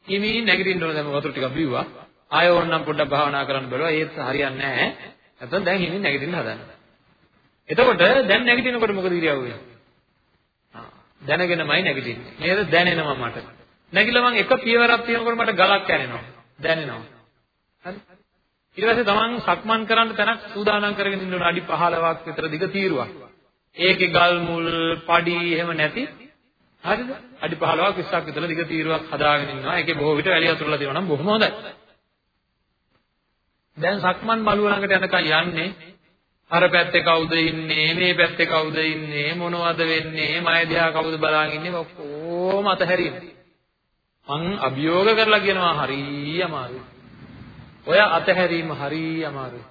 හිමි නැගිටින්න ඕන දැන් වතුර ටිකක් බිව්වා. ආය ඕනනම් පොඩ්ඩක් භාවනා කරන්න බලුවා. ඒත් හරියන්නේ නැහැ. නැත්නම් දැන් හිමින් නැගිටින්න හදන්න. එතකොට දැන් නැගිටිනකොට මොකද ඉරියව්වේ? දැනගෙනමයි නැගිටින්නේ. නේද? දැනෙනවා මට. නැගිලා මං එක පියවරක් තියනකොට මට ගලක් කැනෙනවා. දැනෙනවා. හරි? ඊට පස්සේ තමන් සක්මන් කරන්න තැනක් සූදානම් කරගෙන ඉන්න ඕන අඩි 15ක් විතර දිග තීරුවක්. ඒකේ ගල් මුල්, පඩි එහෙම නැති හරිද? අඩි 15ක් 20ක් විතර දිග තීරුවක් හදාගෙන ඉන්නවා. ඒකේ බොහෝ විට වැලිය අතුරලා තියෙනවා නම් බොහොම හොඳයි. දැන් සක්මන් මළුව ළඟට යනකම් යන්නේ අර පැත්තේ කවුද ඉන්නේ මේ පැත්තේ කවුද ඉන්නේ මොනවද වෙන්නේ මය දිහා කවුද බලාගෙන ඉන්නේ ඔක්කොම අතහැරීම මං අභියෝග කරලා කියනවා හරි අමාරුයි ඔය අතහැරීම හරි අමාරුයි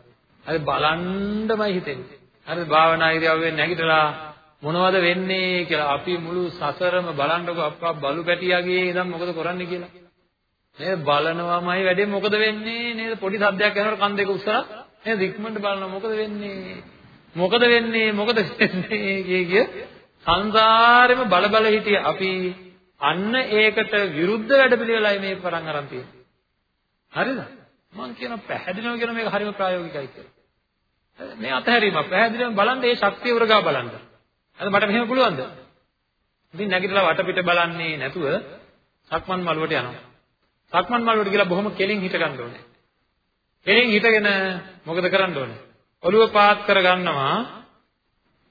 හරි බලන්නමයි හිතෙන්නේ හරි භාවනා ඉරියව්වෙන් නැගිටලා මොනවද වෙන්නේ කියලා අපි මුළු සසරම බලන්නකො අප්පා බලු පැටියාගේ ඉඳන් මොකද කරන්නේ කියලා. නේද බලනවාමයි වැඩේ. මොකද වෙන්නේ? නේද? පොඩි සද්දයක් යනකොට කන් දෙක උස්සලා නේද ඉක්මනට බලනවා. මොකද වෙන්නේ? මොකද වෙන්නේ? මොකද වෙන්නේ? කිය කිය සංසාරෙම බල බල හිටිය අපි අන්න ඒකට විරුද්ධ වැඩපිළිවෙලයි මේ පටන් අරන් තියෙන්නේ. හරිද? මම කියන පැහැදිලිව කියන මේක හරිම ප්‍රායෝගිකයි කියලා. මේ අතහැරීම පැහැදිලිවම බලන්න ඒ ශක්තිය උරගා බලන්න. අද මට මෙහෙම පුළුවන්ද ඉතින් නැගිටලා වටපිට බලන්නේ නැතුව සක්මන් මළුවට යනවා සක්මන් මළුවට ගිහලා බොහොම කෙලින් හිට ගන්න ඕනේ. කෙලින් හිටගෙන මොකද කරන්න ඕනේ? ඔළුව පාත් කර ගන්නවා.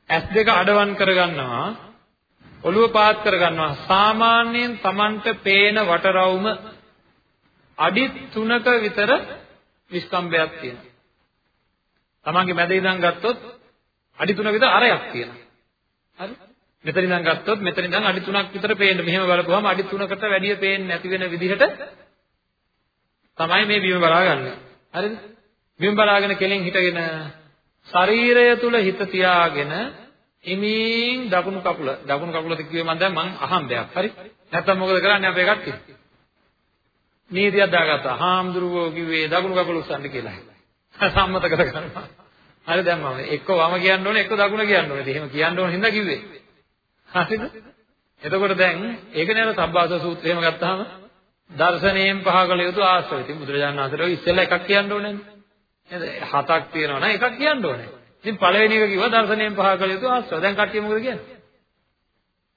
ඇස් දෙක අඩවන් කර ගන්නවා. ඔළුව පාත් කර ගන්නවා. සාමාන්‍යයෙන් Tamanට පේන වටරවුම අඩි 3ක විතර විස්කම්බයක් තියෙනවා. Tamanගේ මැද ඉඳන් ගත්තොත් අඩි 3ක විතර අරයක් තියෙනවා. හරි? මෙතන ඉඳන් ගත්තොත් මෙතන ඉඳන් අඩි 3ක් විතර පේන්න. මෙහෙම බලපුවම අඩි 3කට වැඩිය පේන්නේ නැති වෙන විදිහට තමයි මේ බිම බලාගන්නේ. හරිද? බිම බලාගෙන කෙලින් හිටගෙන ශරීරය තුල හිත තියාගෙන හිමින් දකුණු කකුල දකුණු කකුලද කිව්වේ මම දැන් මං අහම්බයක්. හරි? නැත්තම් මොකද කරන්නේ අපේ කට්ටිය? නීතියක් දාගත්තා. හාමුදුරුවෝ කිව්වේ දකුණු කකුල උස්සන්න කියලා. සම්මත කරගන්නවා. හරි දැන් මම එක්ක වම කියන්න ඕනේ එක්ක දකුණ කියන්න ඕනේ. එහෙම කියන්න ඕන හින්දා කිව්වේ. හරිද? එතකොට දැන් ඒක නේද සබ්බාස සූත්‍රයම ගත්තාම දර්ශනයෙන් පහ කළ යුතු ආශ්‍රව. ඉතින් බුදුරජාණන් වහන්සේට ඔය ඉස්සෙල්ලා එකක් කියන්න ඕනේ නේද? හතක් තියෙනවා නම් එකක් කියන්න ඕනේ. ඉතින් පළවෙනි එක කිව්වා දර්ශනයෙන් පහ කළ යුතු ආශ්‍රව. දැන් කට්ටිය මොකද කියන්නේ?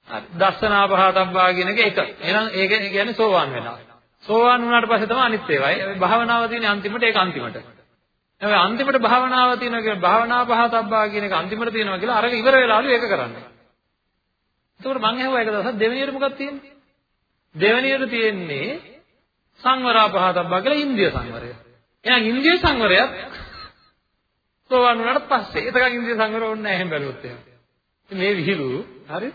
හරි. දස්සනා පහතබ්බා කියන එක එක. එහෙනම් ඒක කියන්නේ සෝවාන් වෙනවා. සෝවාන් වුණාට පස්සේ තමයි අනිත් ඒවායි. භාවනාව තියෙන්නේ අන්තිමට ඒක අන්තිමට. හැබැයි අන්තිමට භාවනාව තියෙනවා කියලා භාවනා පහතබ්බා කියන එක අන්තිමට තියෙනවා කියලා අරක ඉවර වෙලාලු ඒක කරන්නේ. එතකොට මම ඇහුවා ඒක දවසක් දෙවෙනියට මොකක්ද තියෙන්නේ? දෙවෙනියට තියෙන්නේ සංවරාපහතබ්බා කියලා ඉන්ද්‍රිය සංවරය. එහෙනම් ඉන්ද්‍රිය සංවරයත් සෝවන් වුණාට පස්සේ එතකන් ඉන්ද්‍රිය සංවර ඕනේ නැහැ එහෙම බැලුවොත් එහෙම. මේ විහිළු හරි?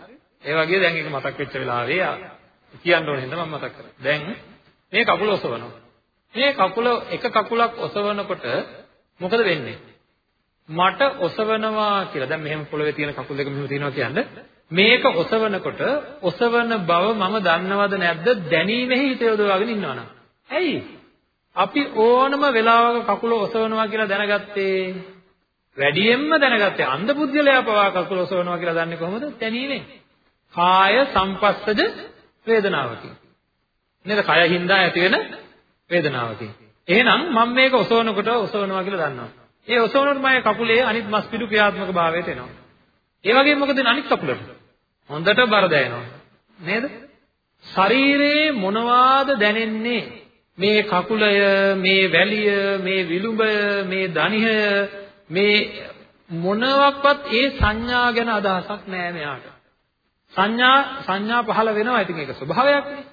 ඒ වගේ දැන් ඒක මතක් වෙච්ච වෙලාවේ කියන්න ඕනේ හින්දා මම මතක් කරා. දැන් මේ කකුල ඔසවනවා. මේ කකුල එක කකුලක් ඔසවනකොට මොකද වෙන්නේ? මට ඔසවනවා කියලා. දැන් මෙහෙම පොළවේ තියෙන කකුල් දෙක මෙහෙම තියෙනවා කියන්නේ මේක ඔසවනකොට ඔසවන බව මම දන්නවද නැද්ද? දැනීමෙහි හිත යොදවාගෙන ඉන්නවනම් ඇයි? අපි ඕනම වෙලාවක කකුල ඔසවනවා කියලා දැනගත්තේ? වැඩියෙන්ම දැනගත්තේ. අන්ධ පුද්ගලයා පවා කකුල ඔසවනවා කියලා දන්නේ කොහොමද? දැනීමෙන්. කාය සංපස්සජ වේදනාවකින්. නේද? කය හින්දා ඇති වෙන වේදනාවකින්. එහෙනම් මම මේක ඔසවනකොට ඔසවනවා කියලා දන්නවා ඒ ඔසවනකොට මගේ කකුලේ අනිත් මස් පිඩු ක්‍රියාත්මක භාවයට එනවා ඒ වගේම මොකද අනිත් කකුලට හොඳට බර දැනෙනවා. නේද? ශරීරේ මොනවාද දැනෙන්නේ? මේ කකුලය, මේ වැලිය, මේ විලුඹය, මේ දණිහය, මේ මොනවාක්වත් ඒ සංඥා ගැන අදහසක් නෑ මෙයාට. සංඥා සංඥා පහළ වෙනවා. ඉතින් ඒක ස්වභාවයක්නේ.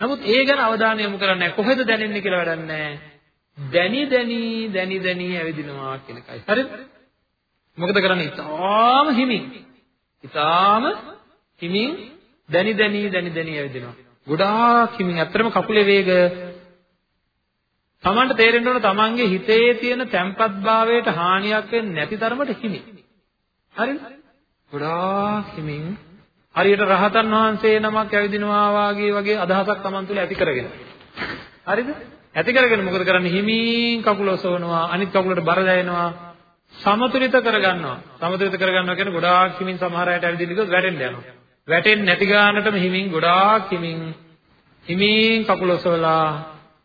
නමුත් ඒ ගැන අවධානය යොමු කරන්නේ කොහෙද දැනෙන්නේ කියලා වැඩක් නැහැ. දැනි දැනි දැනි දැනි ඇවිදිනවා කියන එකයි. හරිද? මොකද කරන්නේ? ඉතාම හිමින්. ඉතාම හිමින් දැනි දැනි දැනි දැනි ඇවිදිනවා. ගොඩාක් හිමින් ඇත්තටම කකුලේ වේග Tamanට තේරෙන්න ඕන Tamanගේ හිතේ තියෙන තැම්පත් භාවයට හානියක් වෙන්නේ නැති තරමට හිමි. හරිද? ගොඩාක් හිමින් හරියට රහතන් වහන්සේ නමක් ඇවිදිනවා වාගේ වගේ අදහසක් Taman තුල ඇති කරගෙන. හරිද? ඇති කරගෙන මොකද කරන්නේ? හිමින් කකුල ඔසවනවා, අනිත් කකුලට බර දැනෙනවා, සමතුලිත කරගන්නවා. සමතුලිත කරගන්නවා කියන්නේ ගොඩාක් හිමින් සමහර අයට ඇවිදින්න ගියොත් වැටෙන්න යනවා. වැටෙන්නේ නැති ගානටම හිමින් ගොඩාක් හිමින් හිමින් කකුල ඔසවලා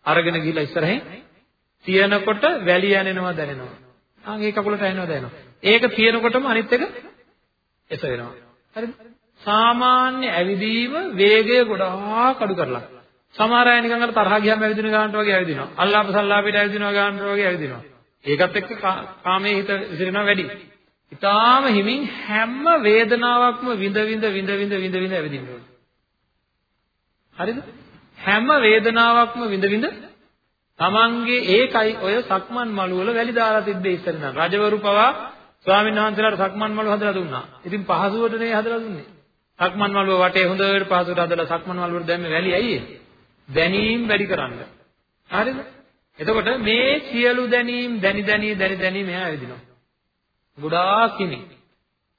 අරගෙන ගිහලා ඉස්සරහින් තියනකොට වැලි යනෙනවා දැනෙනවා. ආ ඒ කකුලට ඇහෙනවා දැනෙනවා. ඒක තියනකොටම අනිත් එක එස වෙනවා. හරිද? සාමාන්‍ය ඇවිදීම වේගය ගොඩාක් අඩු කරලා. සමහර අය නිකන් අර තරහ ගියාම ඇවිදින ගානට වගේ ඇවිදිනවා. අල්ලාප සල්ලාපෙට ඇවිදිනවා ගානට වගේ ඇවිදිනවා. ඒකත් එක්ක කාමයේ හිත විසිරෙනවා වැඩි. ඊටාම හිමින් හැම වේදනාවක්ම විඳ විඳ විඳ විඳ විඳ විඳ ඇවිදින්න ඕනේ. හරිද? හැම වේදනාවක්ම විඳ විඳ තමන්ගේ ඒකයි ඔය සක්මන් මළුවල වැලි දාලා තිබ්බේ ඉස්සර නම්. රජවරු පවා ස්වාමීන් වහන්සේලාට සක්මන් මළුව හදලා දුන්නා. ඉතින් පහසුවටනේ හදලා දුන්නේ. සක්මන් මළුව වටේ හොඳට පහසුවට හදලා සක්මන් මළුවට දැම්මේ වැලි ඇයි දැනීම් වැඩි කරන්න. හරිද? එතකොට මේ සියලු දැනීම් දැනි දැනි දැනි දැනි මෙහා ඇවිදිනවා. ගොඩාක් හිමි.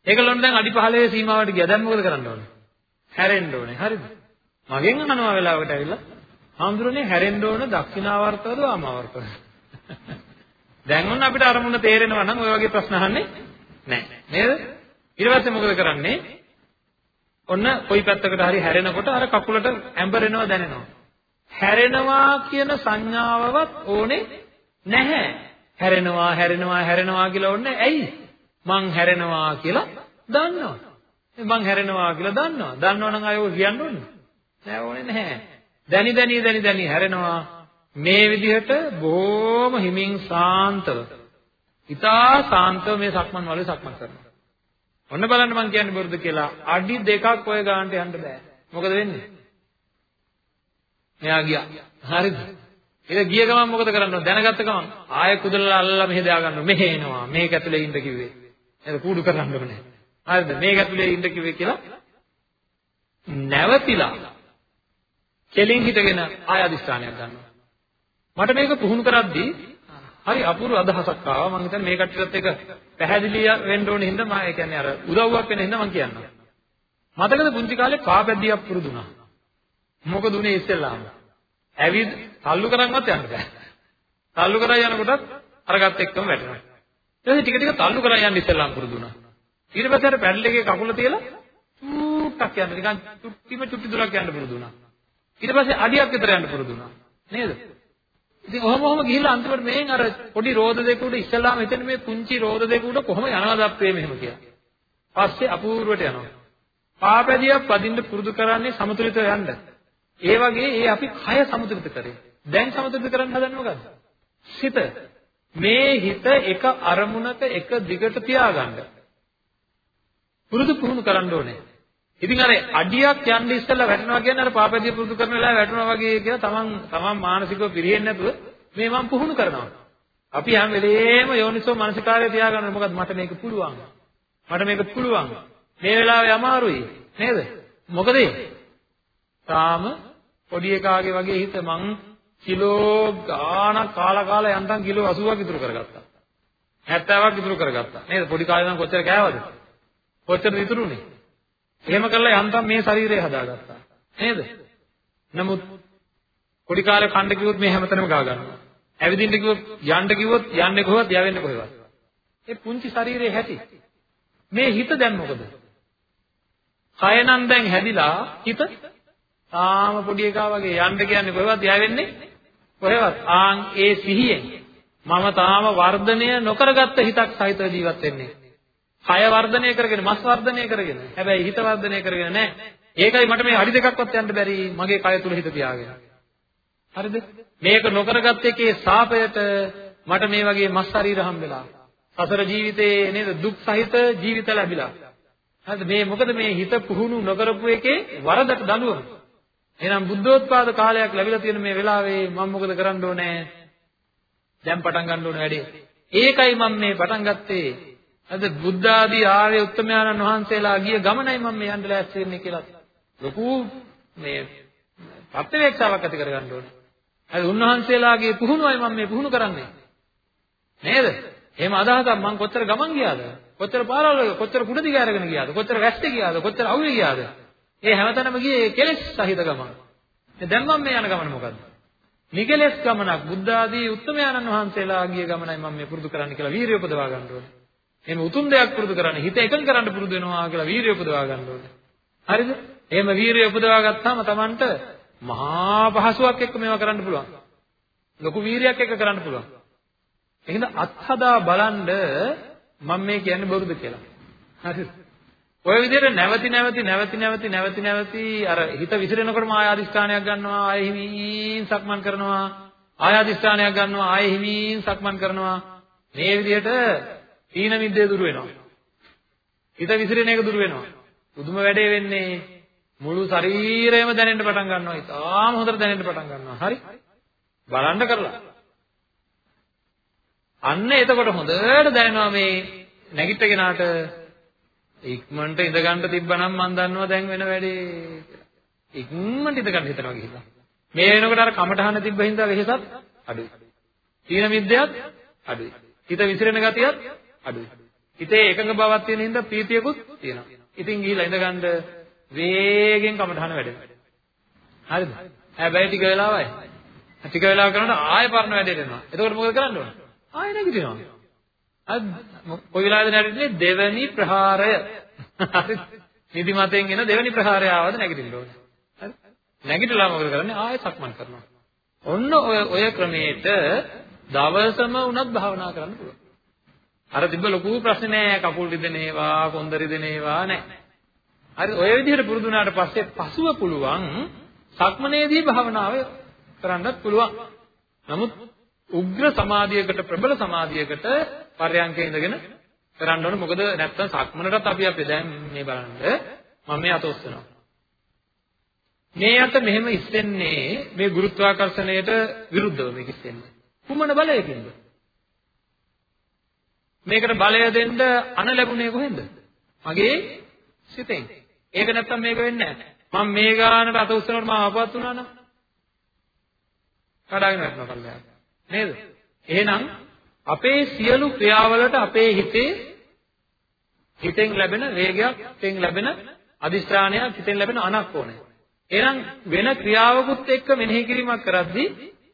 ඒකලොන් දැන් අඩි 15 සීමාවට ගියා. දැන් මොකද කරන්න ඕනේ? හැරෙන්න ඕනේ. හරිද? මගෙන් අහනවා වෙලාවකට ඇවිල්ලා හාමුදුරනේ හැරෙන්න ඕන දක්ෂිනාවර්තවද වාමාවර්තවද? දැන් ඔන්න අපිට අරමුණ තේරෙනවා නම් ඔය වගේ ප්‍රශ්න අහන්නේ නැහැ. නේද? ඊට පස්සේ මොකද කරන්නේ? ඔන්න කොයි පැත්තකට හරි හැරෙනකොට අර කකුලට ඇඹරෙනවා දැනෙනවා. හැරෙනවා කියන සංඥාවවත් ඕනේ නැහැ. හැරෙනවා හැරෙනවා හැරෙනවා කියලා ඕනේ ඇයි? මං හැරෙනවා කියලා දන්නවා. මං හැරෙනවා කියලා දන්නවා. දන්නවනම් අයෝ කියන්න ඕනේ. නෑ ඕනේ නැහැ. දැනි දැනි දැනි දැනි හැරෙනවා මේ විදිහට බොහොම හිමින් සාන්තව. ඊටා සාන්තව මේ සක්මන් වලේ සක්මන් කරනවා. ඔන්න බලන්න මං කියන්නේ බොරුද කියලා. අඩි දෙකක් ඔය ගානට යන්න බෑ. මොකද වෙන්නේ? මෙයා ගියා. හරිද? ඒක ගිය ගමන් මොකද කරන්නේ? දැනගත්ත ගමන් ආයෙ කුදලලා අල්ලලා මෙහෙ දා ගන්නවා. මෙහෙ එනවා. මේක ඇතුලේ ඉන්න කිව්වේ. නේද? කූඩු කරන්න ඕනේ. හරිද? මේක ඇතුලේ ඉන්න කිව්වේ කියලා නැවතිලා කෙලින් හිටගෙන ආය අදිස්ථානයක් ගන්නවා. මට මේක පුහුණු කරද්දී හරි අපූර්ව අදහසක් ආවා. මම හිතන්නේ මේ කට්ටියත් එක පැහැදිලි වෙන්න ඕනේ හින්දා මම ඒ කියන්නේ අර උදව්වක් වෙන හින්දා මම කියන්නම්. මතකද පුංචි කාලේ පාපැද්දියක් පුරුදුනා. මොකද උනේ ඉස්සෙල්ලාම? ඇවිත් තල්ලු කරන්වත් යන්න බෑ. තල්ලු කරා යනකොටත් අරගත් එක්කම වැටෙනවා. ඊට පස්සේ ටික ටික තල්ලු කරා යන්න ඉස්සෙල්ලාම පුරුදුනා. ඊට පස්සේ අර පැඩල් එකේ කකුල තියලා චුට්ටක් යන්න නිකන් චුට්ටිම චුට්ටි දුරක් යන්න පුරුදුනා. ඊට පස්සේ අඩියක් විතර යන්න පුරුදුනා. නේද? ඉතින් ඔහොම ඔහොම ගිහිල්ලා අන්තිමට මේෙන් අර පොඩි රෝද දෙක උඩ ඉස්සලාම එතන මේ පුංචි රෝද දෙක උඩ කොහොම යනවද අපේ මෙහෙම කියලා. පස්සේ අපූර්වට යනවා. පාපැදියක් පදින්න පුරුදු කරන්නේ සමතුලිතව යන්න. ඒ වගේ ඒ අපි කය සමතුලිත කරේ. දැන් සමතුලිත කරන්න හදන්නේ මොකද්ද? සිත. මේ හිත එක අරමුණක එක දිගට තියාගන්න. පුරුදු පුහුණු කරන්න ඕනේ. ඉතින් අර අඩියක් යන්න ඉස්සෙල්ලා වැටෙනවා කියන්නේ අර පාපැදිය පුරුදු කරන වෙලාව වැටෙනවා වගේ කියලා තමන් තමන් මානසිකව පිරෙන්නේ නැතුව මේ මම පුහුණු කරනවා. අපි හැම වෙලේම යෝනිසෝ මානසිකාරය තියාගන්න මොකද මට මේක පුළුවන්. මට මේක පුළුවන්. මේ වෙලාවේ අමාරුයි නේද? මොකද තාම පොඩි එකාගේ වගේ හිත මං කිලෝ ගාණක් කාලා කාලා යන්තම් කිලෝ 80ක් ඉතුරු කරගත්තා. 70ක් ඉතුරු කරගත්තා. නේද? පොඩි කාලේ නම් කොච්චර කෑවද? කොච්චර ඉතුරුනේ? එහෙම කළා යන්තම් මේ ශරීරය හදාගත්තා. නේද? නමුත් පොඩි කාලේ කන්න කිව්වොත් මේ හැමතැනම ගා ගන්නවා. ඇවිදින්න කිව්වොත් යන්න කිව්වොත් යන්නේ කොහොමද? යවෙන්නේ කොහෙවත්. ඒ පුංචි ශරීරයේ හැටි. මේ හිත දැන් මොකද? කය නම් දැන් හැදිලා හිත තාම පොඩි එකා වගේ යන්න කියන්නේ කොහෙවත් යවෙන්නේ කොහෙවත්. ආන් ඒ සිහියෙන් මම තාම වර්ධනය නොකරගත්ත හිතක් සහිතව ජීවත් වෙන්නේ. කය වර්ධනය කරගෙන මස් වර්ධනය කරගෙන. හැබැයි හිත වර්ධනය කරගෙන නැහැ. ඒකයි මට මේ අඩි දෙකක්වත් යන්න බැරි මගේ කය තුල හිත තියාගෙන. හරිද? මේක නොකරගත් එකේ සාපයට මට මේ වගේ මස් ශරීර හම්බෙලා. සසර ජීවිතේ නේද දුක් සහිත ජීවිත ලැබිලා. හරිද? මේ මොකද මේ හිත පුහුණු නොකරපු එකේ වරදට දඬුවම. එහෙනම් බුද්ධෝත්පාද කාලයක් ලැබිලා තියෙන මේ වෙලාවේ මම මොකද කරන්න ඕනේ? දැන් පටන් ගන්න ඕනේ වැඩේ. ඒකයි මම මේ පටන් ගත්තේ අද බුද්ධ ආදී ආර්ය උත්තමයන්න් වහන්සේලා ගිය ගමනයි මම මේ යන්න ලෑස්ති වෙන්නේ කියලා ලොකු මේ ප්‍රත්‍යවේක්ෂාවක් ඇති කරගන්න ඕනේ. හරි උන්වහන්සේලාගේ පුහුණුවයි මම මේ පුහුණු කරන්නේ. නේද? එහෙම අදහසක් මම කොච්චර ගමන් ගියාද? කොච්චර පාරවල් කොච්චර කුඩ දිග අරගෙන ගියාද? කොච්චර වැස්ස ගියාද? කොච්චර අවුවේ ගියාද? ඒ හැමතැනම ගියේ කෙලෙස් සහිත ගමන. දැන් මම මේ යන ගමන මොකද්ද? නිකලෙස් ගමනක් බුද්ධ ආදී උත්තමයන්න් වහන්සේලා ගිය ගමනයි මම මේ පුරුදු කරන්න කියලා වීරිය උපදවා ගන්න ඕනේ. එහෙම උතුම් දෙයක් පුරුදු කරන්න හිත එකඟ කරන්න පුරුදු වෙනවා කියලා වීරිය උපදවා ගන්න ඕනේ. හරිද? එහෙම වීරිය උපදවා ගත්තාම Tamanට මහා පහසුවක් එක්ක මේවා කරන්න පුළුවන්. ලොකු වීරියක් එක්ක කරන්න පුළුවන්. එහෙනම් අත්හදා බලන්ඩ මම මේ කියන්නේ බොරුද කියලා. හරිද? ඔය විදිහට නැවති නැවති නැවති නැවති නැවති නැවති අර හිත විසිරෙනකොටම ආය අදිස්ථානයක් ගන්නවා ආය හිමින් සක්මන් කරනවා. ආය අදිස්ථානයක් ගන්නවා ආය හිමින් සක්මන් කරනවා. මේ විදිහට තීන මිද්දේ දුර වෙනවා. හිත විසිරෙන එක දුර වෙනවා. පුදුම වැඩේ වෙන්නේ මුළු ශරීරයම දැනෙන්න පටන් ගන්නවා. ඉතාලම හොඳට දැනෙන්න පටන් ගන්නවා. හරි. බලන්න කරලා. අන්න එතකොට හොඳට දැනෙනවා මේ නැගිටගෙනාට ඉක්මනට ඉඳ ගන්න තිබ්බනම් මම දන්නවා දැන් වෙන වැඩේ කියලා. ඉක්මනට ඉඳ ගන්න හිතනවා කියලා. මේ වෙනකොට අර කමටහන තිබ්බ හින්දා වෙහෙසත් අඩුයි. තීන මිද්දයත් අඩුයි. හිත විසිරෙන ගතියත් අඩුයි. හිතේ එකඟ බවක් තියෙන හින්දා ප්‍රීතියකුත් තියෙනවා. ඉතින් ගිහිලා ඉඳ ගන්න වේගෙන් කමටහන වැඩෙනවා. හරිද? හැබැයි ටික වෙලාවයි. ටික වෙලාව කරනකොට ආයෙ පරණ වැඩේට එනවා. එතකොට මොකද කරන්න ඕන? ආයෙ නැගිටිනවා. අද කොයි වෙලාවද නැගිටින්නේ දෙවැනි ප්‍රහාරය. හරි. නිදිමතෙන් එන දෙවැනි ප්‍රහාරය ආවද නැගිටින්න ඕනේ. හරි. නැගිටලා මොකද කරන්නේ? ආයෙ සක්මන් කරනවා. ඔන්න ඔය ඔය ක්‍රමයට දවසම වුණත් භාවනා කරන්න පුළුවන්. අර තිබ්බ ලොකු ප්‍රශ්නේ නෑ කකුල් රිදෙනේවා, කොන්ද රිදෙනේවා නෑ. හරි ඔය විදිහට පුරුදු වුණාට පස්සේ පසුව පුළුවන් සක්මනේදී භාවනාව කරන්නත් පුළුවන්. නමුත් උග්‍ර සමාධියකට ප්‍රබල සමාධියකට පර්යංකේ ඉඳගෙන කරන්න ඕනේ. මොකද නැත්තම් සක්මනටත් අපි අපි දැන් මේ බලන්න මම මේ අත ඔස්සනවා මේ අත මෙහෙම ඉස්සෙන්නේ මේ ගුරුත්වාකර්ෂණයට විරුද්ධව මේක ඉස්සෙන්නේ. කුමන බලයකින්ද? මේකට බලය දෙන්න අන ලැබුණේ කොහෙන්ද? මගේ සිතෙන්. ඒක නැත්තම් මේක වෙන්නේ නැහැ. මම මේ ගානට අත උස්සනකොට මම ආපවත් වුණා නම් කඩාගෙන වැටෙනවා කල්ලාට නේද? එහෙනම් අපේ සියලු ක්‍රියාවලට අපේ හිතේ හිතෙන් ලැබෙන වේගයක්, හිතෙන් ලැබෙන අදිස්ත්‍රාණයක්, හිතෙන් ලැබෙන අනක් ඕනේ. එහෙනම් වෙන ක්‍රියාවකුත් එක්ක මෙනෙහි කිරීමක් කරද්දී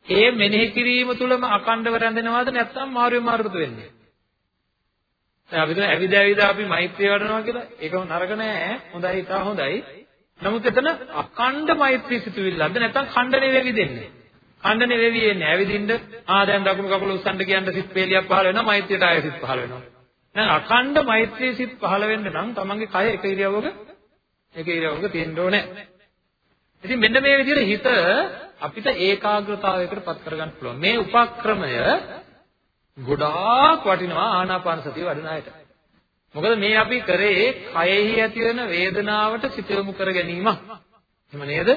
ඒ මෙනෙහි කිරීම තුළම අකණ්ඩව රැඳෙනවද නැත්නම් මාරුවේ මාරුද වෙන්නේ? දැන් අපි කියන ඇවිද ඇවිද අපි මෛත්‍රිය වඩනවා කියලා ඒකම නරක නෑ හොඳයි ඉතා හොඳයි. නමුත් එතන අකණ්ඩ මෛත්‍රී සිතුවිල්ලක්ද නැත්නම් ඛණ්ඩණය වෙවි දෙන්නේ? ඛණ්ඩන වෙවි එන්නේ. ඇවිදින්න ආ දැන් දකුණු කකුල උස්සන්න කියන්න සිත් පේලියක් පහළ වෙනවා මෛත්‍රියට ආයෙ සිත් පහළ වෙනවා. දැන් අඛණ්ඩ මෛත්‍රී සිත් පහළ වෙන්න නම් තමන්ගේ කය එක ඉරියව්වක එක ඉරියව්වක තියෙන්න ඕනේ. ඉතින් මෙන්න මේ විදිහට හිත අපිට ඒකාග්‍රතාවයකට පත් කරගන්න පුළුවන්. මේ උපක්‍රමය ගොඩාක් වටිනවා ආනාපාන සතිය වඩන අයට. මොකද මේ අපි කරේ කයෙහි ඇති වෙන වේදනාවට සිත යොමු කර ගැනීමක්. එහෙම නේද?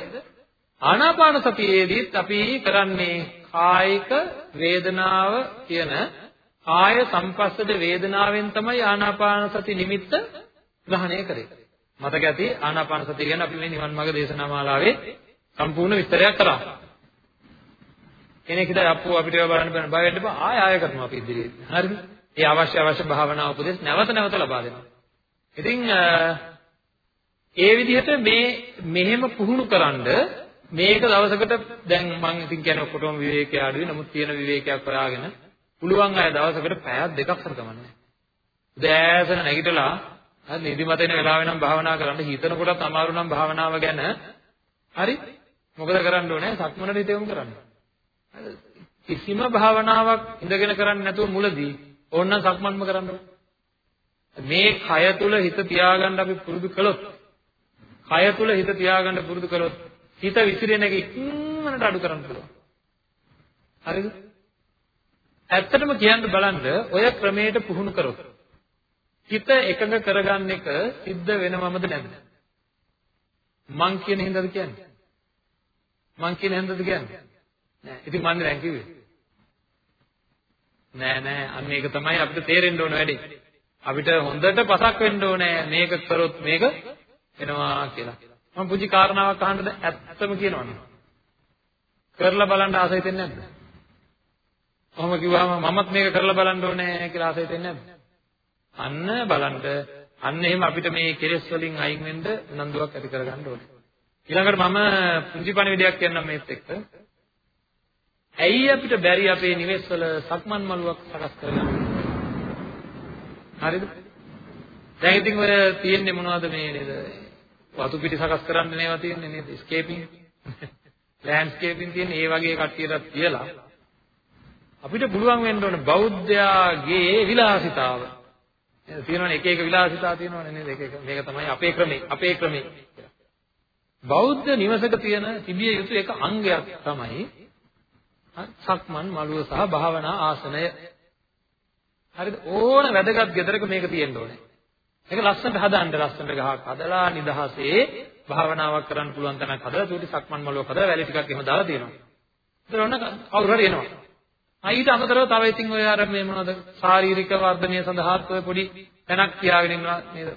ආනාපාන සතියේදීත් අපි කරන්නේ කායික වේදනාව කියන කාය සංපස්සද වේදනාවෙන් තමයි ආනාපාන සති නිමිත්ත ග්‍රහණය කරේ. මතක ඇති ආනාපාන සතිය ගැන අපි මේ නිවන් මාර්ග දේශනා මාලාවේ සම්පූර්ණ විස්තරයක් කරා. කෙනෙක් හිතා අප්පු අපිට ඒවා බලන්න බෑ බය වෙන්න එපා ආය ආය කරනවා අපි ඉදිරියේ. හරිද? ඒ අවශ්‍ය අවශ්‍ය භාවනා උපදෙස් නැවත නැවත ලබා දෙනවා. ඉතින් ඒ විදිහට මේ මෙහෙම පුහුණු කරන්ඩ මේක දවසකට දැන් මම ඉතින් කියන ඔක්කොටම විවේකයේ ආඩුවේ නමුත් තියෙන විවේකයක් හොයාගෙන පුළුවන් අය දවසකට පැයක් දෙකක් හරි ගමන්නේ. උදෑසන නැගිටලා හරි නිදිමත එන වෙලාවෙ නම් භාවනා කරන්න හිතන කොටත් අමාරු නම් භාවනාව ගැන හරි මොකද කරන්න ඕනේ සක්මනට හිත යොමු කරන්න. කිසිම භාවනාවක් ඉඳගෙන කරන්නේ නැතුව මුලදී ඕනනම් සක්මන්ම කරන්න මේ කය තුල හිත තියාගන්න අපි පුරුදු කළොත් කය තුල හිත තියාගන්න පුරුදු කළොත් හිත විසිරෙන එක ඉක්මනට අඩු කරන්න පුළුවන්. හරිද? ඇත්තටම කියන්න බලන්න ඔය ක්‍රමයට පුහුණු කරොත් හිත එකඟ කරගන්න එක සිද්ධ වෙනවමද නැද්ද? මං කියන හින්දාද කියන්නේ? මං කියන හින්දාද කියන්නේ? නෑ. ඉතින් මන්නේ දැන් කිව්වේ. නෑ නෑ අන්න ඒක තමයි අපිට තේරෙන්න ඕන වැඩේ. අපිට හොඳට පසක් වෙන්න ඕනේ මේක කරොත් මේක වෙනවා කියලා. මම පුංචි කාරණාවක් අහන්නද ඇත්තම කියනවනේ. කරලා බලන්න ආසයි හිතෙන්නේ නැද්ද? ඔහොම කිව්වම මමත් මේක කරලා බලන්න ඕනේ කියලා ආසයි හිතෙන්නේ නැද්ද? අන්න බලන්න අන්න එහෙම අපිට මේ කෙලෙස් වලින් අයින් වෙන්න උනන්දුවක් ඇති කරගන්න ඕනේ. ඊළඟට මම පුංචි පණිවිඩයක් කියන්නම් මේත් එක්ක. ඇයි අපිට බැරි අපේ නිවෙස් වල සක්මන් මළුවක් සකස් කරගන්න? හරිද? දැන් ඉතින් ඔය තියෙන්නේ මොනවද මේ නේද? වතු පිටි සකස් කරන්න නේවා තියෙන්නේ නේද? ස්කේපින්. ලෑන්ඩ්ස්කේපින් තියෙන ඒ වගේ කට්ටියටත් කියලා අපිට පුළුවන් වෙන්න ඕන බෞද්ධයාගේ විලාසිතාව. තියෙනවනේ එක එක විලාසිතා තියෙනවනේ නේද? එක එක මේක තමයි අපේ ක්‍රමේ අපේ ක්‍රමේ. බෞද්ධ නිවසක තියෙන තිබිය යුතු එක අංගයක් තමයි සක්මන් මළුව සහ භාවනා ආසනය. හරිද? ඕන වැදගත් ගෙදරක මේක තියෙන්න ඕනේ. ඒක ලස්සනට හදන්න ලස්සනට ගහක් හදලා නිදහසේ භාවනාවක් කරන්න පුළුවන් තැනක් හදලා චූටි සක්මන් මළුවක් හදලා වැලි ටිකක් එහෙම දාලා තියෙනවා. ඒතර ඔන්න කවුරු හරි එනවා. ආ ඊට අමතරව තව ඉතින් ඔය අර මේ මොනවද ශාරීරික වර්ධනය සඳහාත් ඔය පොඩි තැනක් තියාගෙන ඉන්නවා නේද?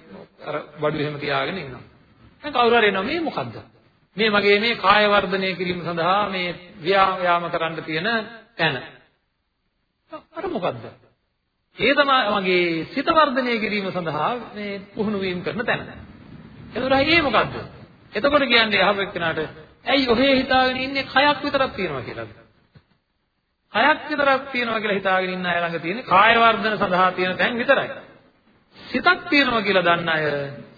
අර බඩු එහෙම තියාගෙන ඉන්නවා. දැන් කවුරු හරි එනවා මේ මොකද්ද? මේ මගේ මේ කාය වර්ධනය කිරීම සඳහා මේ ව්‍යායාම කරන්න තියෙන තැන. අර මොකද්ද? ඒ තමයි මගේ සිත වර්ධනය කිරීම සඳහා මේ පුහුණු වීම කරන තැන. එතකොට ඒ මොකද්ද? එතකොට කියන්නේ අහපු එක්කනට ඇයි ඔහේ හිතාගෙන ඉන්නේ කයක් විතරක් තියෙනවා කියලාද? කයක් විතරක් තියෙනවා කියලා හිතාගෙන ඉන්න අය ළඟ තියෙන්නේ කාය වර්ධන සඳහා තියෙන තැන් විතරයි. සිතක් තියෙනවා කියලා දන්න අය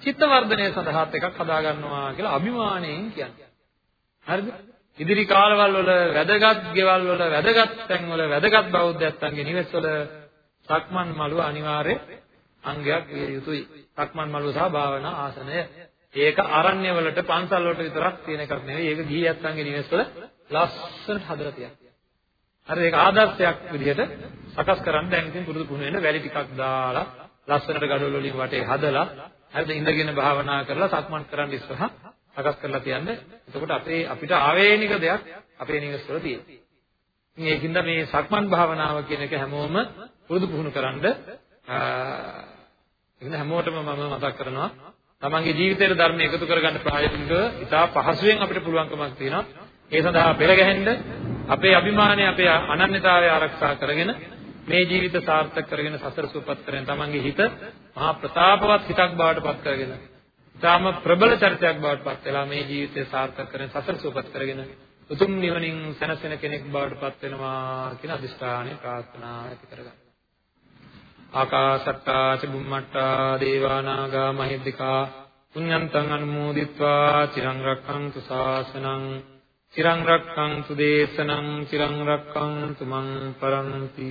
චිත්ත වර්ධනය සඳහාත් එකක් හදා ගන්නවා කියලා අභිමාණයෙන් කියන්නේ. හරිද? ඉදිරි කාලවල වල වැදගත් ගෙවල් වල වැදගත් තැන් වල වැදගත් බෞද්ධයන්ගේ නිවෙස් වල සක්මන් මළුව අනිවාර්ය අංගයක් විය යුතුයි. සක්මන් මළුව සහ භාවනා ආසනය. ඒක අරණ්‍ය වලට පන්සල් වලට විතරක් තියෙන එකක් නෙවෙයි. ඒක ගිහියත්න්ගේ නිවෙස් වල ලස්සනට හදලා තියෙනවා. හරි ඒක ආදර්ශයක් විදිහට සකස් කරන්න දැන් ඉතින් පුරුදු පුහුණු වෙන වැලි ටිකක් දාලා ලස්සනට gadol වලින් වටේ හදලා හරිද ඉඳගෙන භාවනා කරලා සක්මන් කරන්න ඉස්සරහ සකස් කරලා තියන්නේ. එතකොට අපේ අපිට ආවේනික දෙයක් අපේ නිවෙස් වල තියෙනවා. ඉතින් ඒකින්ද මේ සක්මන් භාවනාව කියන එක හැමෝම පුරුදු පුහුණු කරන්න ඉතින් හැමෝටම මම මතක් කරනවා තමන්ගේ ජීවිතේට ධර්ම එකතු කරගන්න ප්‍රායෝගිකව ඉතා පහසුවෙන් අපිට පුළුවන්කමක් තියෙනවා. ඒ සඳහා පෙර ගැහෙන්න අපේ අභිමානය අපේ අනන්‍යතාවය ආරක්ෂා කරගෙන මේ ජීවිත සාර්ථක කරගෙන සසර සූපත් කරගෙන තමන්ගේ හිත මහා ප්‍රතාපවත් හිතක් බවට පත් කරගෙන ඊටාම ප්‍රබල චරිතයක් බවට පත් වෙලා මේ ජීවිතය සාර්ථක කරගෙන සසර සූපත් කරගෙන උතුම් නිවනින් සැනසෙන කෙනෙක් බවට පත් වෙනවා කියන අදිෂ්ඨානය ප්‍රාර්ථනා ඇති කරගන්න. ආකාසට්ටා චුම්මට්ටා දේවානාගා මහිද්దికා පුඤ්ඤන්තං අනුමෝදිත්වා චිරං රක්ඛන්තු ශාසනං චිරං රක්ඛන්තු දේශනං චිරං රක්ඛන්තු මං පරන්ති